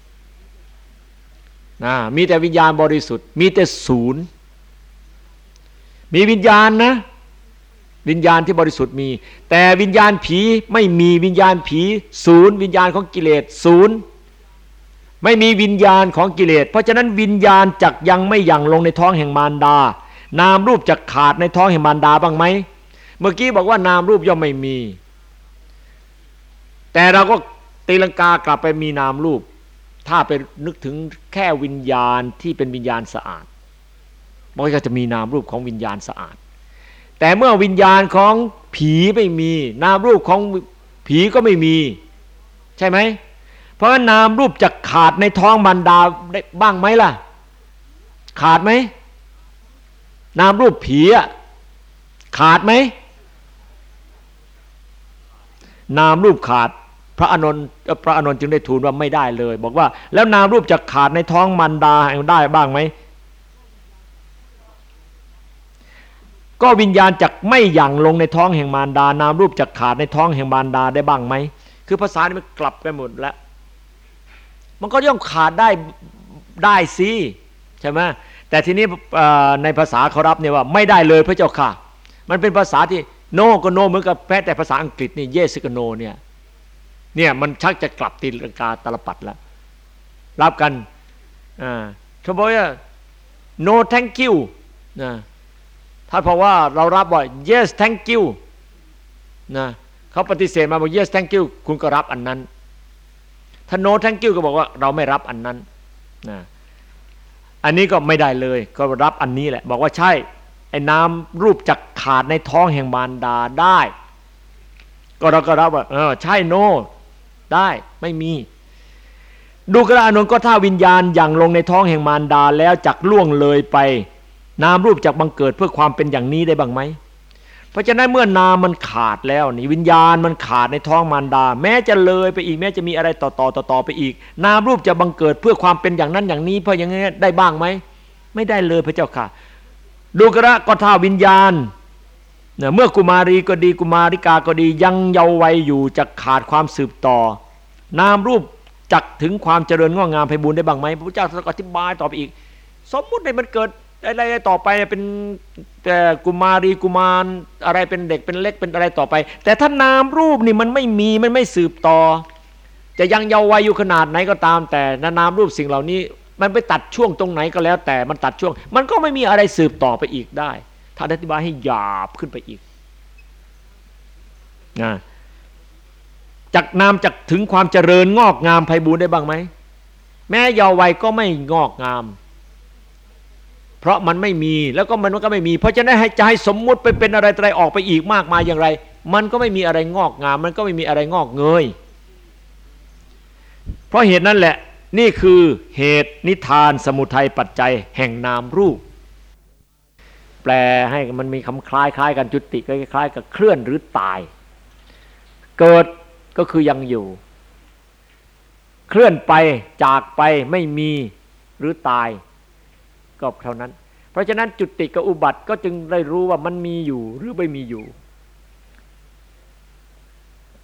นะมีแต่วิญญาณบริสุทธิ์ มีแต่ศูนย์ มีวิญญาณนะวิญญาณที่บริสุทธิ์มี แต่วิญญาณผีไม่มีวิญญาณผีศูนย์ วิญญาณของกิเลสศูนย์ ไม่มีวิญญาณของกิเลส เพราะฉะนั้นวิญญาณจักยังไม่ยังลงในท้องแห่งมารดา นามรูปจักขาดในท้องแห่งมารดาบ้างไหมเมื่อกี้บอกว่านามรูปย่อมไม่มี แต่เราก็ตีลังกากลับไปมีนามรูป ถ้าไปนึกถึงแค่วิญญาณที่เป็นวิญญาณสะอาดมันก็จะมีนามรูปของวิญญาณสะอาด แต่เมื่อวิญญาณของผีไม่มี นามรูปของผีก็ไม่มี ใช่ไหมเพราะนามรูปจะขาดในท้องบรรดาได้บ้างไหมล่ะ ขาดไหม นามรูปผีอะขาดไหม นามรูปขาด พระอานนท์พระอานนท์จึงได้ทูลว่าไม่ได้เลย บอกว่า แล้วนามรูปจะขาดในท้องมันดาได้บ้างไหมก็วิญญาณจักไม่หยั่งลงในท้องแห่งมารดานามรูปจักขาดในท้องแห่งมารดาได้บ้างไหมคือภาษานี้มันกลับไปหมดแล้ว มันก็ย่อมขาดได้ได้สิใช่ไหม แต่ทีนี้ในภาษาเขารับเนี่ยว่าไม่ได้เลยพระเจ้าค่ะ มันเป็นภาษาที่โนก็โนเหมือนกับแพ้แต่ภาษาอังกฤษนี่เยสก็โนเนี่ยเนี่ยมันชักจะกลับตีลังกาตลปัดแล้วรับกันอ่าเขาบอกว่า no thank you นะถ้าเพราะว่าเรารับบ่อย yes thank you นะเขาปฏิเสธมาบอก yes thank you คุณก็รับอันนั้น ถ้า no thank you ก็บอกว่าเราไม่รับอันนั้นนะ อันนี้ก็ไม่ได้เลย ก็รับอันนี้แหละ บอกว่าใช่ ไอ้น้ำรูปจักขาดในท้องแห่งมารดาได้ ก็เราก็รับว่าเออใช่โน ได้ไม่มี ดูกระอานนท์ก็ถ้าวิญญาณอย่างลงในท้องแห่งมารดาแล้วจักล่วงเลยไป นามรูปจากบังเกิดเพื่อความเป็นอย่างนี้ได้บ้างไหม ราะฉะนั้นเมื่อนามมันขาดแล้วนี่วิญญาณมันขาดในท้องมารดา แม้จะเลยไปอีกแม้จะมีอะไรต่อต่อต่อต่อไปอีก นามรูปจะบังเกิดเพื่อความเป็นอย่างนั้นอย่างนี้เพราะอย่างนี้ได้บ้างไหมไม่ได้เลยพระเจ้าค่ะ ดูกระก็ท่าวิญญาณเนี่ยเมื่อกุมารีก็ดีกุมาริกาก็ดียังเยาว์วัยอยู่จะขาดความสืบต่อ นามรูปจักถึงความเจริญงอกงามไพบูรณ์ได้บ้างไหมพระพุทธเจ้าทรงอธิบายต่อไปอีก สมมุติในมันเกิด อะไรต่อไปเป็นแต่กุมารีกุมารอะไรเป็นเด็กเป็นเล็กเป็นอะไรต่อไป แต่ถ้านามรูปนี่มันไม่มีมันไม่สืบต่อ จะยังเยาว์วัยอยู่ขนาดไหนก็ตาม แต่นามรูปสิ่งเหล่านี้ มันไปตัดช่วงตรงไหนก็แล้ว แต่มันตัดช่วง มันก็ไม่มีอะไรสืบต่อไปอีกได้ถ้าอธิบายให้หยาบขึ้นไปอีกนะจากนามจากถึงความเจริญงอกงามไพบูรณ์ได้บ้างไหมแม้เยาว์วัยก็ไม่งอกงาม ราะมันไม่มีแล้วก็มันก็ไม่มี เพราะจะได้ให้จะให้สมมุติไปเป็นอะไรอะไรออกไปอีกมากมายอย่างไร มันก็ไม่มีอะไรงอกงาม มันก็ไม่มีอะไรงอกเงย เพราะเหตุนั้นแหละนี่คือเหตุนิทานสมุทัยปัจจัยแห่งนามรูป แปลให้มันมีคำคล้ายคล้ายกันจุติคล้ายๆกับเคลื่อนหรือตาย เกิดก็คือยังอยู่ เคลื่อนไปจากไปไม่มีหรือตาย ก็เท่านั้น เพราะฉะนั้นจุติกับอุบัติก็จึงได้รู้ว่ามันมีอยู่หรือไม่มีอยู่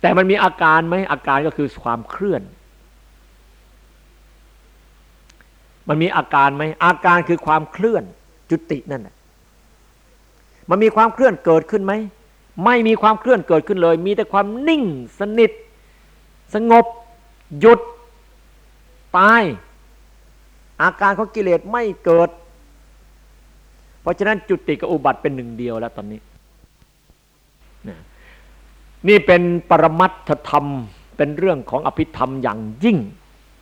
แต่มันมีอาการไหมอาการก็คือความเคลื่อน มันมีอาการไหมอาการคือความเคลื่อนจุตินั่นแหละมันมีความเคลื่อนเกิดขึ้นไหมไม่มีความเคลื่อนเกิดขึ้นเลย มีแต่ความนิ่งสนิท สงบ หยุด ตาย อาการของกิเลสไม่เกิด เพราะฉะนั้นจุติกับอุบัติเป็นหนึ่งเดียวแล้วตอนนี้ นี่เป็นปรมัตถธรรมเป็นเรื่องของอภิธรรมอย่างยิ่ง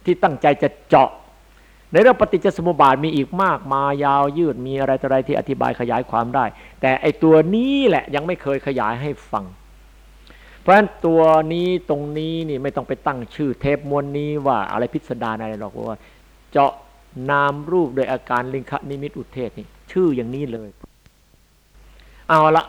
ที่ตั้งใจจะเจาะ ในเรื่องปฏิจจสมุปบาทมีอีกมากมายาวยืดมีอะไรต่ออะไรที่อธิบายขยายความได้ แต่ไอตัวนี้แหละยังไม่เคยขยายให้ฟัง เพราะฉะนั้นตัวนี้ตรงนี้นี่ไม่ต้องไปตั้งชื่อเทปมวลนี้ว่าอะไรพิสดารอะไรหรอกว่า เจาะ นามรูปโดยอาการลิงคนิมิตอุเทศนี่ชื่ออย่างนี้เลย เอาละ